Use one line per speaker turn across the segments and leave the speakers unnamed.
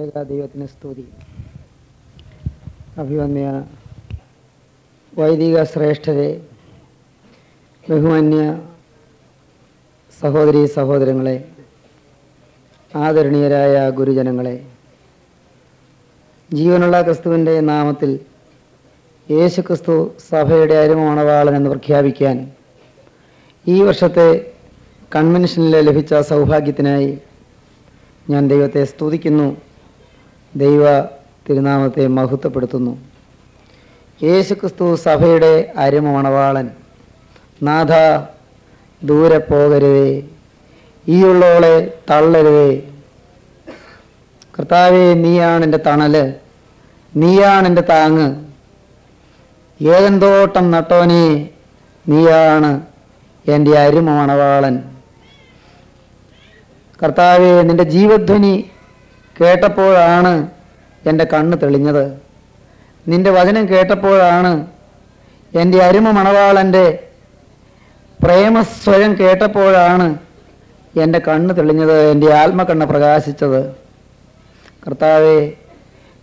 ഏക ദൈവത്തിന് സ്തുതി. അഭിവന്യ വൈദിക ശ്രേഷ്ഠരെ ബഹുമാന്യ സഹോദരി സഹോദരങ്ങളെ ആദരണീയരായ ഗുരുജനങ്ങളെ ജീവനുള്ള ക്രിസ്തുവിന്റെ നാമത്തിൽ യേശു ക്രിസ്തു സഭയുടെ അരുമണവാളൻ എന്ന് പ്രഖ്യാപിക്കാൻ ഈ വർഷത്തെ കൺവെൻഷനിൽ ലഭിച്ച സൗഭാഗ്യത്തിനായി ഞാൻ ദൈവത്തെ സ്തുതിക്കുന്നു. ദൈവ തിരുനാമത്തെ മഹത്വപ്പെടുത്തുന്നു. യേശുക്രിസ്തു സഭയുടെ അരുമണവാളൻ നാഥ ദൂരെ പോകരുതേ. ഈ ഉള്ളവളെ തള്ളരുതേ. കർത്താവെ നീയാണ് എന്റെ തണൽ. നീയാണ് എന്റെ താങ്ങ്. ഏകന്തോട്ടം നട്ടോനെ നീയാണ് എന്റെ അരുമണവാളൻ കർത്താവെ നിന്റെ ജീവധ്വനി കേട്ടപ്പോഴാണ് എന്റെ കണ്ണ് തെളിഞ്ഞത്. നിന്റെ വചനം കേട്ടപ്പോഴാണ് എന്റെ അരുമ മണവാളന്റെ പ്രേമസ്വരം കേട്ടപ്പോഴാണ് എന്റെ കണ്ണ് തെളിഞ്ഞത് എന്റെ ആത്മകണ്ണ് പ്രകാശിച്ചത്. കർത്താവെ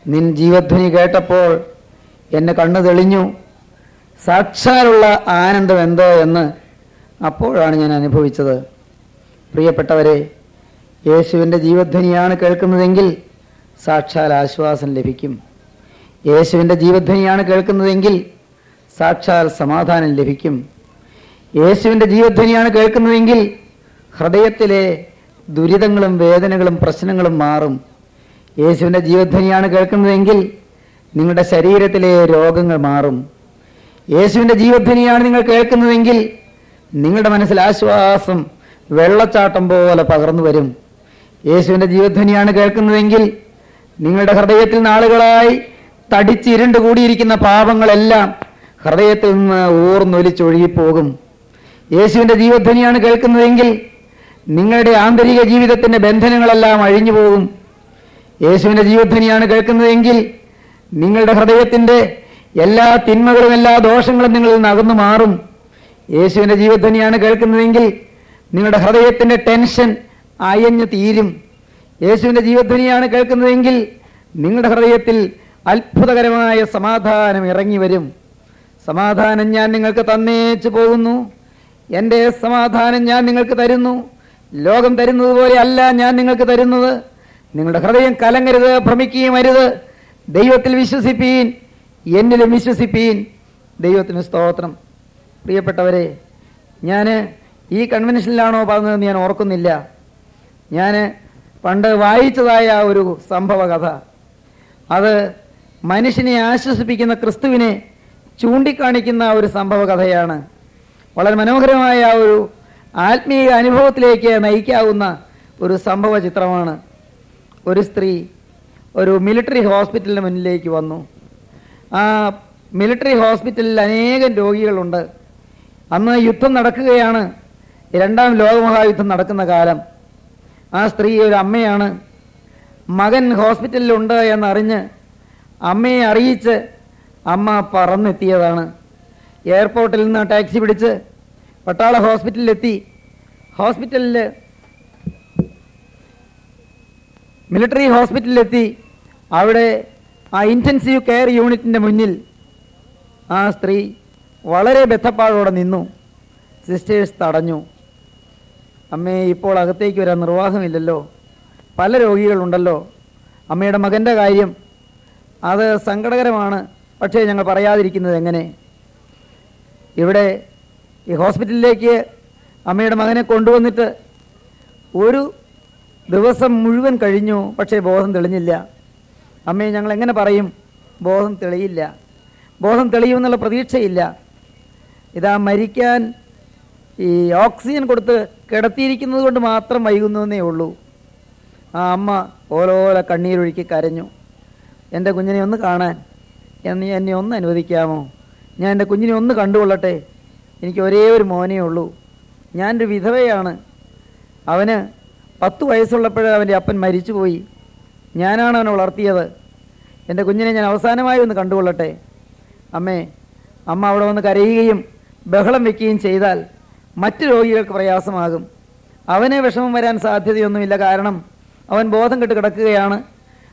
നിൻ ജീവധ്വനി കേട്ടപ്പോൾ എന്റെ കണ്ണ് തെളിഞ്ഞു. സാക്ഷാലുള്ള ആനന്ദം എന്തോ എന്ന് അപ്പോഴാണ് ഞാൻ അനുഭവിച്ചത്. പ്രിയപ്പെട്ടവരെ യേശുവിന്റെ ജീവധ്വനിയാണ് കേൾക്കുന്നതെങ്കിൽ സാക്ഷാൽ ആശ്വാസം ലഭിക്കും. യേശുവിന്റെ ജീവധ്വനിയാണ് കേൾക്കുന്നതെങ്കിൽ സാക്ഷാൽ സമാധാനം ലഭിക്കും. യേശുവിന്റെ ജീവധ്വനിയാണ് കേൾക്കുന്നതെങ്കിൽ ഹൃദയത്തിലെ ദുരിതങ്ങളും വേദനകളും പ്രശ്നങ്ങളും മാറും. യേശുവിന്റെ ജീവധ്വനിയാണ് കേൾക്കുന്നതെങ്കിൽ നിങ്ങളുടെ ശരീരത്തിലെ രോഗങ്ങൾ മാറും. യേശുവിന്റെ ജീവധ്വനിയാണ് നിങ്ങൾ കേൾക്കുന്നതെങ്കിൽ നിങ്ങളുടെ മനസ്സിൽ ആശ്വാസം വെള്ളച്ചാട്ടം പോലെ പകർന്നു വരും. യേശുവിന്റെ ജീവധ്വനിയാണ് കേൾക്കുന്നതെങ്കിൽ നിങ്ങളുടെ ഹൃദയത്തിൽ നാളുകളായി തടിച്ചിരുണ്ട് കൂടിയിരിക്കുന്ന പാപങ്ങളെല്ലാം ഹൃദയത്തിൽ നിന്ന് ഊർന്നൊലിച്ചൊഴുകിപ്പോകും. യേശുവിന്റെ ജീവധ്വനിയാണ് കേൾക്കുന്നതെങ്കിൽ നിങ്ങളുടെ ആന്തരിക ജീവിതത്തിന്റെ ബന്ധനങ്ങളെല്ലാം അഴിഞ്ഞു പോകും യേശുവിന്റെ ജീവധ്വനിയാണ് കേൾക്കുന്നതെങ്കിൽ നിങ്ങളുടെ ഹൃദയത്തിന്റെ എല്ലാ തിന്മകളും എല്ലാ ദോഷങ്ങളും നിങ്ങളിൽ നിന്ന് അകന്നു മാറും. യേശുവിന്റെ ജീവധ്വനിയാണ് കേൾക്കുന്നതെങ്കിൽ നിങ്ങളുടെ ഹൃദയത്തിന്റെ ടെൻഷൻ അയഞ്ഞു തീരും. യേശുവിന്റെ ജീവധ്വനിയാണ് കേൾക്കുന്നതെങ്കിൽ നിങ്ങളുടെ ഹൃദയത്തിൽ അത്ഭുതകരമായ സമാധാനം ഇറങ്ങി വരും. സമാധാനം ഞാൻ നിങ്ങൾക്ക് തന്നേച്ചു പോകുന്നു. എന്റെ സമാധാനം ഞാൻ നിങ്ങൾക്ക് തരുന്നു. ലോകം തരുന്നത് പോലെ അല്ല ഞാൻ നിങ്ങൾക്ക് തരുന്നത്. നിങ്ങളുടെ ഹൃദയം കലങ്ങരുത് ഭ്രമിക്കുകയും അരുത്. ദൈവത്തിൽ വിശ്വസിപ്പീൻ എന്നിലും വിശ്വസിപ്പീൻ. ദൈവത്തിന് സ്തോത്രം. പ്രിയപ്പെട്ടവരെ ഞാൻ ഈ കൺവെൻഷനിലാണോ പറഞ്ഞതെന്ന് ഞാൻ ഓർക്കുന്നില്ല. ഞാൻ പണ്ട് വായിച്ചതായ ഒരു സംഭവ കഥ അത് മനുഷ്യനെ ആശ്വസിപ്പിക്കുന്ന ക്രിസ്തുവിനെ ചൂണ്ടിക്കാണിക്കുന്ന ഒരു സംഭവ കഥയാണ് വളരെ മനോഹരമായ ഒരു ആത്മീയ അനുഭവത്തിലേക്ക് നയിക്കാവുന്ന ഒരു സംഭവ ചിത്രമാണ് ഒരു സ്ത്രീ ഒരു മിലിറ്ററി ഹോസ്പിറ്റലിന് മുന്നിലേക്ക് വന്നു. ആ മിലിറ്ററി ഹോസ്പിറ്റലിൽ അനേകം രോഗികളുണ്ട്. അന്ന് യുദ്ധം നടക്കുകയാണ്. രണ്ടാം ലോകമഹായുദ്ധം നടക്കുന്ന കാലം. ആ സ്ത്രീ ഒരു അമ്മയാണ്. മകൻ ഹോസ്പിറ്റലിലുണ്ട് എന്നറിഞ്ഞ് അമ്മയെ അറിയിച്ച് അമ്മ പറന്നെത്തിയതാണ്. എയർപോർട്ടിൽ നിന്ന് ടാക്സി പിടിച്ച് പട്ടാള ഹോസ്പിറ്റലിലെത്തി. ഹോസ്പിറ്റലിൽ മിലിറ്ററി ഹോസ്പിറ്റലിലെത്തി. അവിടെ ആ ഇന്റൻസീവ് കെയർ യൂണിറ്റിന്റെ മുന്നിൽ ആ സ്ത്രീ വളരെ ബദ്ധപ്പാടോടെ നിന്നു. സിസ്റ്റേഴ്സ് തടഞ്ഞു. അമ്മേ ഇപ്പോൾ അകത്തേക്ക് വരാൻ നിർവാഹമില്ലല്ലോ. പല രോഗികളുണ്ടല്ലോ. അമ്മയുടെ മകന്റെ കാര്യം അത് സങ്കടകരമാണ്. പക്ഷേ ഞങ്ങൾ പറയാതിരിക്കുന്നത് എങ്ങനെ? ഇവിടെ ഈ ഹോസ്പിറ്റലിലേക്ക് അമ്മയുടെ മകനെ കൊണ്ടുവന്നിട്ട് ഒരു ദിവസം മുഴുവൻ കഴിഞ്ഞു പക്ഷേ ബോധം തെളിഞ്ഞില്ല. അമ്മയെ ഞങ്ങൾ എങ്ങനെ പറയും? ബോധം തെളിയില്ല. ബോധം തെളിയുമെന്നുള്ള പ്രതീക്ഷയില്ല. ഇതാ മരിക്കാൻ ഈ ഓക്സിജൻ കൊടുത്ത് കിടത്തിയിരിക്കുന്നത് കൊണ്ട് മാത്രം വൈകുന്നതെന്നേ ഉള്ളൂ. ആ അമ്മ ഓരോരോ കണ്ണീരൊഴുക്കി കരഞ്ഞു. എന്റെ കുഞ്ഞിനെ ഒന്ന് കാണാൻ. എന്നെ എന്നെ ഒന്ന് അനുവദിക്കാമോ? ഞാൻ എന്റെ കുഞ്ഞിനെ ഒന്ന് കണ്ടുകൊള്ളട്ടെ. എനിക്ക് ഒരേ ഒരു മോനേ ഉള്ളൂ. ഒരു വിധവയാണ്. അവന് പത്ത് വയസ്സുള്ളപ്പോഴേ അവന്റെ അപ്പൻ മരിച്ചുപോയി. ഞാനാണ് അവനെ വളർത്തിയത്. എന്റെ കുഞ്ഞിനെ ഞാൻ അവസാനമായി ഒന്ന് കണ്ടുകൊള്ളട്ടെ. അമ്മേ അമ്മ അവിടെ വന്ന് കരയുകയും ബഹളം വെക്കുകയും ചെയ്താൽ മറ്റു രോഗികൾക്ക് പ്രയാസമാകും. അവനെ വിഷമം വരാൻ സാധ്യതയൊന്നുമില്ല. കാരണം അവൻ ബോധം കെട്ട് കിടക്കുകയാണ്.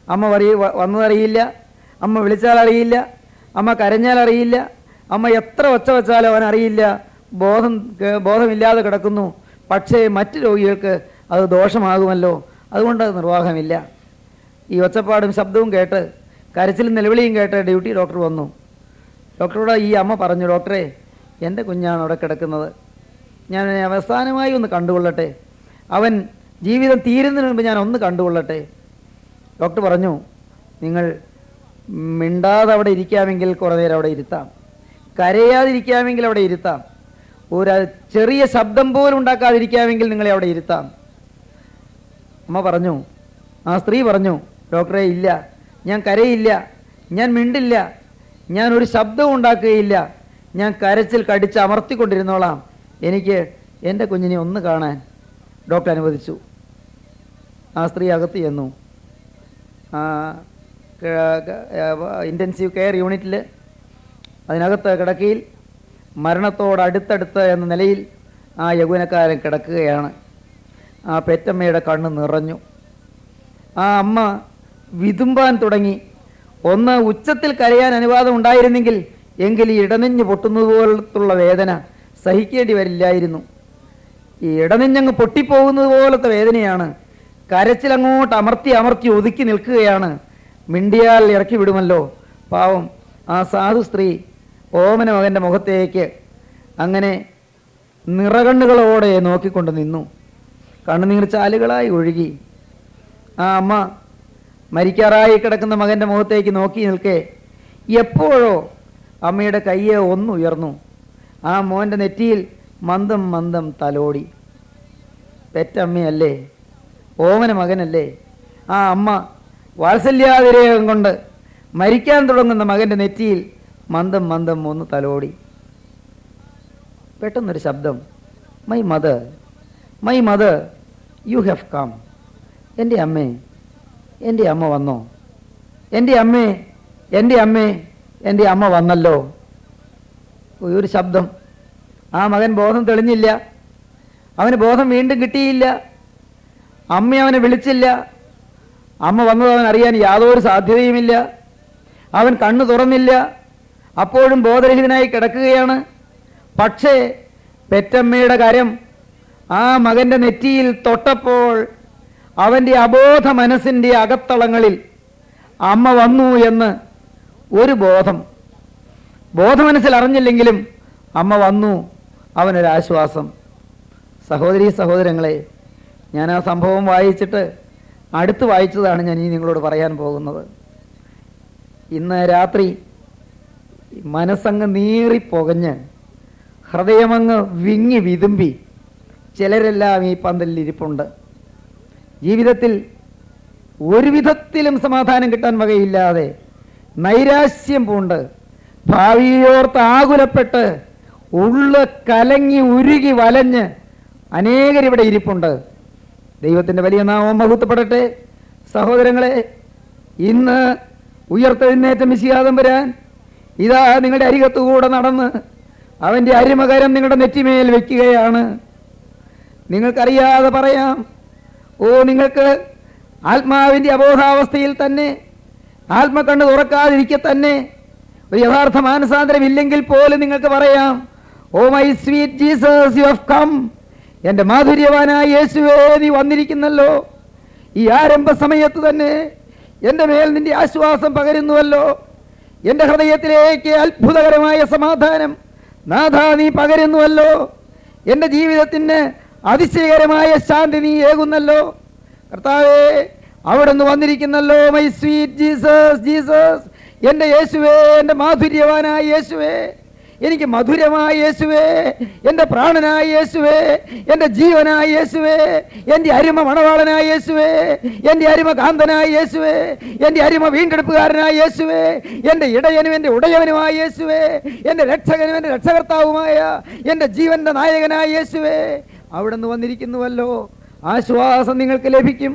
അമ്മ പറയ വന്നതറിയില്ല. അമ്മ വിളിച്ചാൽ അറിയില്ല അമ്മ കരഞ്ഞാൽ അറിയില്ല അമ്മ എത്ര ഒച്ച വെച്ചാലും അവൻ അറിയില്ല ബോധം ബോധമില്ലാതെ കിടക്കുന്നു. പക്ഷേ മറ്റ് രോഗികൾക്ക് അത് ദോഷമാകുമല്ലോ. അതുകൊണ്ട് അത് നിർവാഹമില്ല. ഈ ഒച്ചപ്പാടും ശബ്ദവും കേട്ട് കരച്ചിലും നിലവിളിയും കേട്ട് ഡ്യൂട്ടി ഡോക്ടർ വന്നു. ഡോക്ടറോട് ഈ അമ്മ പറഞ്ഞു ഡോക്ടറെ എന്റെ കുഞ്ഞാണ് അവിടെ കിടക്കുന്നത്. ഞാൻ അവസാനമായി ഒന്ന് കണ്ടുകൊള്ളട്ടെ. അവൻ ജീവിതം തീരുന്നതിന് മുമ്പ് ഞാൻ ഒന്ന് കണ്ടുകൊള്ളട്ടെ. ഡോക്ടർ പറഞ്ഞു നിങ്ങൾ മിണ്ടാതെ അവിടെ ഇരിക്കാമെങ്കിൽ കുറേ നേരം അവിടെ ഇരുത്താം. കരയാതിരിക്കാമെങ്കിൽ അവിടെ ഇരുത്താം. ഒരു ചെറിയ ശബ്ദം പോലും ഉണ്ടാക്കാതിരിക്കാമെങ്കിൽ നിങ്ങളെ അവിടെ ഇരുത്താം. അമ്മ പറഞ്ഞു ആ സ്ത്രീ പറഞ്ഞു ഡോക്ടറെ ഇല്ല. ഞാൻ കരയില്ല. ഞാൻ മിണ്ടില്ല. ഞാൻ ഒരു ശബ്ദവും ഉണ്ടാക്കുകയില്ല. ഞാൻ കരച്ചിൽ കടിച്ച് അമർത്തിക്കൊണ്ടിരുന്നോളാം. എനിക്ക് എന്റെ കുഞ്ഞിനെ ഒന്ന് കാണാൻ ഡോക്ടർ അനുവദിച്ചു. ആ സ്ത്രീ അകത്ത് ചെന്നു. ഇന്റൻസീവ് കെയർ യൂണിറ്റിൽ അതിനകത്ത് കിടക്കയിൽ മരണത്തോട് അടുത്തടുത്ത് എന്ന നിലയിൽ ആ യൗവനക്കാരൻ കിടക്കുകയാണ്. ആ പെറ്റമ്മയുടെ കണ്ണ് നിറഞ്ഞു. ആ അമ്മ വിതുമ്പാൻ തുടങ്ങി. ഒന്ന് ഉച്ചത്തിൽ കരയാൻ അനുവാദം ഉണ്ടായിരുന്നെങ്കിൽ എങ്കിൽ ഈ ഇടനെഞ്ഞ് പൊട്ടുന്നതുപോലത്തുള്ള വേദന സഹിക്കേണ്ടി വരില്ലായിരുന്നു. ഈ ഇടനെഞ്ഞങ്ങ് പൊട്ടിപ്പോകുന്നത് പോലത്തെ വേദനയാണ്. കരച്ചിലങ്ങോട്ട് അമർത്തി അമർത്തി ഒതുക്കി നിൽക്കുകയാണ്. മിണ്ടിയാൽ ഇറക്കി വിടുമല്ലോ. പാവം ആ സാധു സ്ത്രീ ഓമന മകന്റെ മുഖത്തേക്ക് അങ്ങനെ നിറകണ്ണുകളോടെ നോക്കിക്കൊണ്ട് നിന്നു. കണ്ണുനീർ ചാലുകളായി ഒഴുകി. ആ അമ്മ മരിക്കാറായി കിടക്കുന്ന മകന്റെ മുഖത്തേക്ക് നോക്കി നിൽക്കേ. എപ്പോഴോ അമ്മയുടെ കയ്യെ ഒന്നുയർന്നു ആ മോന്റെ നെറ്റിയിൽ മന്ദം മന്ദം തലോടി. പെറ്റമ്മയല്ലേ ഓമന മകനല്ലേ ആ അമ്മ വാത്സല്യാതിരേകം കൊണ്ട് മരിക്കാൻ തുടങ്ങുന്ന മകന്റെ നെറ്റിയിൽ മന്ദം മന്ദം ഒന്ന് തലോടി. പെട്ടെന്നൊരു ശബ്ദം my mother my mother you have come എന്റെ അമ്മേ എന്റെ അമ്മ വന്നോ? എന്റെ അമ്മേ എന്റെ അമ്മേ എന്റെ അമ്മ വന്നല്ലോ. ഒരു ശബ്ദം. ആ മകൻ ബോധം തെളിഞ്ഞില്ല. അവന് ബോധം വീണ്ടും കിട്ടിയില്ല. അമ്മ അവനെ വിളിച്ചില്ല. അമ്മ വന്നത് അവൻ അറിയാൻ യാതൊരു സാധ്യതയുമില്ല. അവൻ കണ്ണു തുറന്നില്ല. അപ്പോഴും ബോധരഹിതനായി കിടക്കുകയാണ്. പക്ഷേ പെറ്റമ്മയുടെ കരം ആ മകന്റെ നെറ്റിയിൽ തൊട്ടപ്പോൾ അവന്റെ അബോധ മനസ്സിന്റെ അകത്തളങ്ങളിൽ അമ്മ വന്നു എന്ന് ഒരു ബോധം ബോധമനസ്സിൽ അറിഞ്ഞില്ലെങ്കിലും അമ്മ വന്നു അവനൊരാശ്വാസം. സഹോദരി സഹോദരങ്ങളെ ഞാൻ ആ സംഭവം വായിച്ചിട്ട് അടുത്ത് വായിച്ചതാണ് ഞാൻ ഇനി നിങ്ങളോട് പറയാൻ പോകുന്നത്. ഇന്ന് രാത്രി മനസ്സങ്ങ് നീറിപ്പൊകഞ്ഞ് ഹൃദയമങ്ങ് വിങ്ങി വിതുമ്പി ചിലരെല്ലാം ഈ പന്തലിൽ ഇരിപ്പുണ്ട്. ജീവിതത്തിൽ ഒരു വിധത്തിലും സമാധാനം കിട്ടാൻ വകയില്ലാതെ നൈരാശ്യം പൂണ്ട് ഭാവിയോർത്ത് ആകുലപ്പെട്ട് ഉള്ള് കലങ്ങി ഉരുകി വലഞ്ഞ് അനേകരിവിടെ ഇരിപ്പുണ്ട്. ദൈവത്തിന്റെ വലിയ നാമം മഹത്വപ്പെടട്ടെ. സഹോദരങ്ങളെ ഇന്ന് ഉയർത്തെഴുന്നേറ്റ മിശിയാതം വരാൻ ഇതാ നിങ്ങളുടെ അരികത്തുകൂടെ നടന്ന് അവന്റെ അരിമകരം നിങ്ങളുടെ നെറ്റിമേൽ വയ്ക്കുകയാണ് നിങ്ങൾക്കറിയാതെ പറയാം ഓ നിങ്ങൾക്ക് ആത്മാവിന്റെ അബോധാവസ്ഥയിൽ തന്നെ ആത്മക്കണ്ണ് തുറക്കാതിരിക്കെ തന്നെ ഒരു യഥാർത്ഥ മാനസാന്തരം ഇല്ലെങ്കിൽ പോലും നിങ്ങൾക്ക് പറയാം ഓ my sweet Jesus you have come എന്റെ മാധുര്യവാനായ യേശുവേ നീ വന്നിരിക്കുന്നല്ലോ. ഈ ആരംഭ സമയത്ത് തന്നെ എന്റെ മേൽ നിന്റെ ആശ്വാസം പകരുന്നുവല്ലോ. എന്റെ ഹൃദയത്തിലേക്ക് അത്ഭുതകരമായ സമാധാനം നാഥ നീ പകരുന്നുവല്ലോ. എന്റെ ജീവിതത്തിന് അതിശയകരമായ ശാന്തി നീ ഏകുന്നല്ലോ. കർത്താവേ അവിടെ നിന്ന് വന്നിരിക്കുന്നല്ലോ മൈ സ്വീറ്റ് ജീസസ് ജീസസ് എന്റെ യേശുവേ എന്റെ മാധുര്യവാനായ യേശുവേ എനിക്ക് മധുരമായ യേശുവേ എന്റെ പ്രാണനായ യേശുവേ എന്റെ ജീവനായ യേശുവേ എന്റെ അരിമ മണവാളനായ യേശുവേ എന്റെ അരിമ കാന്തനായ യേശുവേ എന്റെ അരിമ വീണ്ടെടുപ്പുകാരനായ യേശുവേ എന്റെ ഇടയനും എന്റെ ഉടയവനുമായ യേശുവേ എന്റെ രക്ഷകനും എന്റെ രക്ഷകർത്താവുമായ എന്റെ ജീവന്റെ നായകനായ യേശുവേ അവിടെ നിന്ന് വന്നിരിക്കുന്നുവല്ലോ. ആശ്വാസം നിങ്ങൾക്ക് ലഭിക്കും.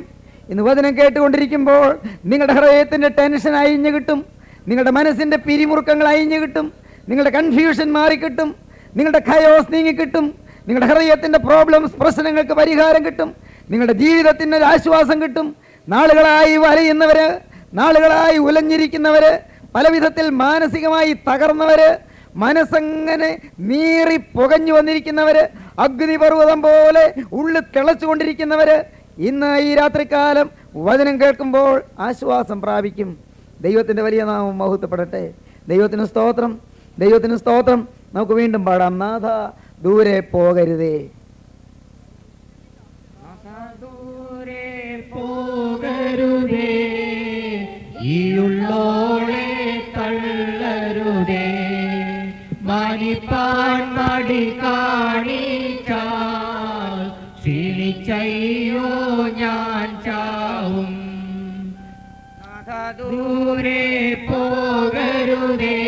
ഇന്ന് വചനം കേട്ടുകൊണ്ടിരിക്കുമ്പോൾ നിങ്ങളുടെ ഹൃദയത്തിന്റെ ടെൻഷൻ അയിഞ്ഞു കിട്ടും. നിങ്ങളുടെ മനസ്സിന്റെ പിരിമുറുക്കങ്ങൾ അയിഞ്ഞു കിട്ടും. നിങ്ങളുടെ കൺഫ്യൂഷൻ മാറിക്കിട്ടും നിങ്ങളുടെ ഖയോസ് നീങ്ങിക്കിട്ടും നിങ്ങളുടെ ഹൃദയത്തിന്റെ പ്രോബ്ലംസ് പ്രശ്നങ്ങൾക്ക് പരിഹാരം കിട്ടും. നിങ്ങളുടെ ജീവിതത്തിന് ഒരു ആശ്വാസം കിട്ടും. നാളുകളായി വലയുന്നവര് നാളുകളായി ഉലഞ്ഞിരിക്കുന്നവര് പല വിധത്തിൽ മാനസികമായി തകർന്നവര് മനസ്സങ്ങനെ നീറി പുകഞ്ഞു വന്നിരിക്കുന്നവര് അഗ്നിപർവതം പോലെ ഉള്ളിൽ തിളച്ചുകൊണ്ടിരിക്കുന്നവര് ഇന്ന് ഈ രാത്രികാലം വചനം കേൾക്കുമ്പോൾ ആശ്വാസം പ്രാപിക്കും. ദൈവത്തിന്റെ വലിയ നാമം മഹത്വപ്പെടട്ടെ. ദൈവത്തിന് സ്തോത്രം. ദൈവത്തിന് സ്തോത്രം. നമുക്ക് വീണ്ടും പാടാം. നാഥ ദൂരെ പോകരുതേ.
പോകരുതേ. ഞാൻ ചാവും. ദൂരെ പോകരുതേ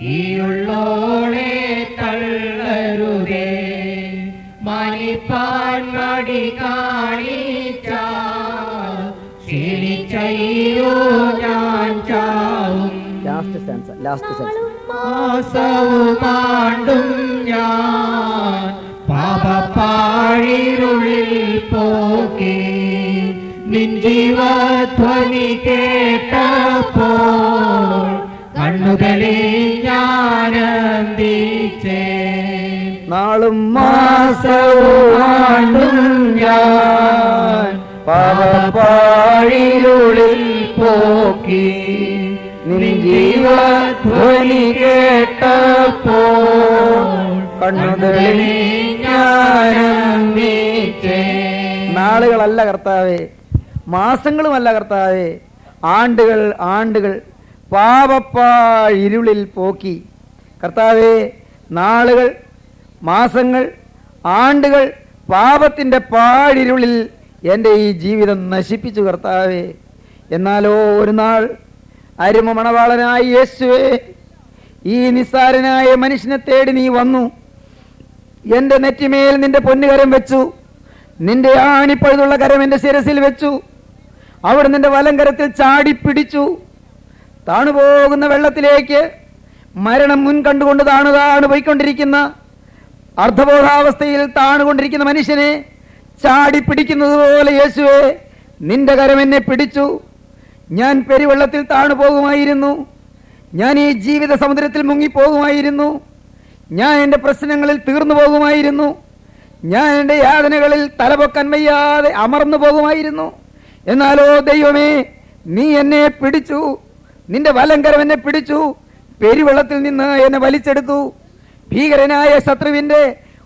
ഈ ഉള്ളോളെ തള്ളരുതേ. മലിപ്പാൻ മടി കാണിച്ച ഞാൻ ചാവും.
ലാസ്റ്റ് സെൻസ് ലാസ്റ്റ് സെൻസ്
മാസവുമാണ്ടും ഞാൻ പാപപ്പാഴിരുള്ളിൽ പോകെ. നിൻ ജീവധ്വനി കേട്ടപ്പോൾ കണ്ണുകളിൽ ഞാനന്തിച്ചേ.
നാളും
മാസവുമാണ്ടും ഞാൻ പാപപ്പാഴിരുളിൽ പോക്കി. നിൻ ജീവധ്വനി കേട്ടപ്പോൾ കണ്ണുകളിൽ ഞാനന്തിച്ചേ.
നാളുകളല്ല കർത്താവേ. മാസങ്ങളുമല്ല കർത്താവെ. ആണ്ടുകൾ ആണ്ടുകൾ പാപപ്പാഴിരുളിൽ പോക്കി. കർത്താവെ നാളുകൾ മാസങ്ങൾ ആണ്ടുകൾ പാപത്തിന്റെ പാഴിരുളിൽ എന്റെ ഈ ജീവിതം നശിപ്പിച്ചു കർത്താവേ. എന്നാലോ ഒരു നാൾ അരുമ മണവാളനായി യേശുവേ ഈ നിസ്സാരനായ മനുഷ്യനെ തേടി നീ വന്നു. എന്റെ നെറ്റിമേൽ നിന്റെ പൊന്നുകരം വെച്ചു. നിന്റെ ആണിപ്പഴുതുള്ള കരം എന്റെ ശിരസിൽ വെച്ചു. അവിടെ നിന്റെ വലങ്കരത്തിൽ ചാടി പിടിച്ചു. താണുപോകുന്ന വെള്ളത്തിലേക്ക് മരണം മുൻ കണ്ടുകൊണ്ട് താണു താണു പോയിക്കൊണ്ടിരിക്കുന്ന അർദ്ധബോധാവസ്ഥയിൽ താണുകൊണ്ടിരിക്കുന്ന മനുഷ്യനെ ചാടി പിടിക്കുന്നത് പോലെ യേശുവെ നിന്റെ കരം എന്നെ പിടിച്ചു. ഞാൻ പെരുവെള്ളത്തിൽ താണു പോകുമായിരുന്നു. ഞാൻ ഈ ജീവിത സമുദ്രത്തിൽ മുങ്ങിപ്പോകുമായിരുന്നു. ഞാൻ എന്റെ പ്രശ്നങ്ങളിൽ തീർന്നു പോകുമായിരുന്നു. ഞാൻ എന്റെ യാതനകളിൽ തലപൊക്കാൻ വയ്യാതെ അമർന്നു പോകുമായിരുന്നു. എന്നാലോ ദൈവമേ നീ എന്നെ പിടിച്ചു. നിന്റെ വലങ്കരം എന്നെ പിടിച്ചു. പെരുവെള്ളത്തിൽ നിന്ന് എന്നെ വലിച്ചെടുത്തു. ഭീകരനായ ശത്രുവിന്റെ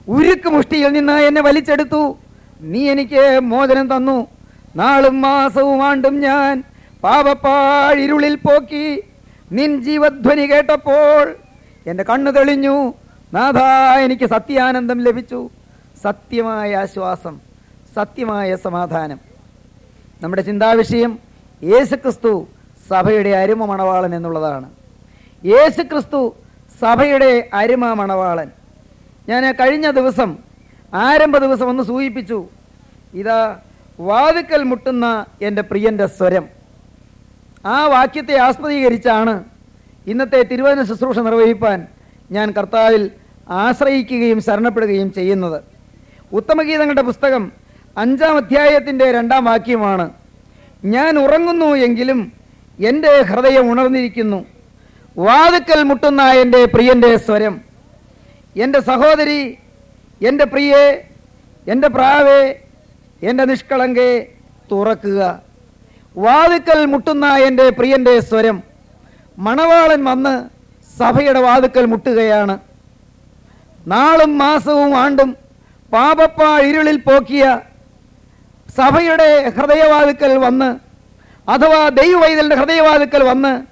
ഉരുക്ക് മുഷ്ടിയിൽ നിന്ന് എന്നെ വലിച്ചെടുത്തു. നീ എനിക്ക് മോചനം തന്നു. നാളും മാസവും ആണ്ടും ഞാൻ പാപപ്പാഴിരുളിൽ പോക്കി. നിൻ ജീവധ്വനി കേട്ടപ്പോൾ എന്റെ കണ്ണു തെളിഞ്ഞു. നാഥ എനിക്ക് സത്യാനന്ദം ലഭിച്ചു. സത്യമായ ആശ്വാസം സത്യമായ സമാധാനം. നമ്മുടെ ചിന്താവിഷയം യേശുക്രിസ്തു സഭയുടെ അരുമ മണവാളൻ എന്നുള്ളതാണ്. യേശുക്രിസ്തു സഭയുടെ അരുമ മണവാളൻ ഞാൻ കഴിഞ്ഞ ദിവസം ആരംഭ ദിവസം ഒന്ന് സൂചിപ്പിച്ചു. ഇതാ വാതുക്കൽ മുട്ടുന്ന എന്റെ പ്രിയന്റെ സ്വരം. ആ വാക്യത്തെ ആസ്പദീകരിച്ചാണ് ഇന്നത്തെ തിരുവചന ശുശ്രൂഷ നിർവഹിപ്പാൻ ഞാൻ കർത്താവിൽ ആശ്രയിക്കുകയും ശരണപ്പെടുകയും ചെയ്യുന്നത്. ഉത്തമഗീതങ്ങളുടെ പുസ്തകം അഞ്ചാം അധ്യായത്തിന്റെ രണ്ടാം വാക്യമാണ്. ഞാൻ ഉറങ്ങുന്നു എങ്കിലും എന്റെ ഹൃദയം ഉണർന്നിരിക്കുന്നു. വാതുക്കൽ മുട്ടുന്ന എന്റെ പ്രിയന്റെ സ്വരം. എന്റെ സഹോദരി എന്റെ പ്രിയെ എന്റെ പ്രാവേ എന്റെ നിഷ്കളങ്കേ തുറക്കുക. വാതുക്കൽ മുട്ടുന്ന എന്റെ പ്രിയന്റെ സ്വരം. മണവാളൻ വന്ന് സഭയുടെ വാതുക്കൽ മുട്ടുകയാണ്. നാളും മാസവും ആണ്ടും പാപപ്പാ ഇരുളിൽ പോക്കിയ സഭയുടെ ഹൃദയവാതുക്കൽ വന്ന് അഥവാ ദൈവവൈതലിന്റെ ഹൃദയവാതുക്കൽ വന്ന്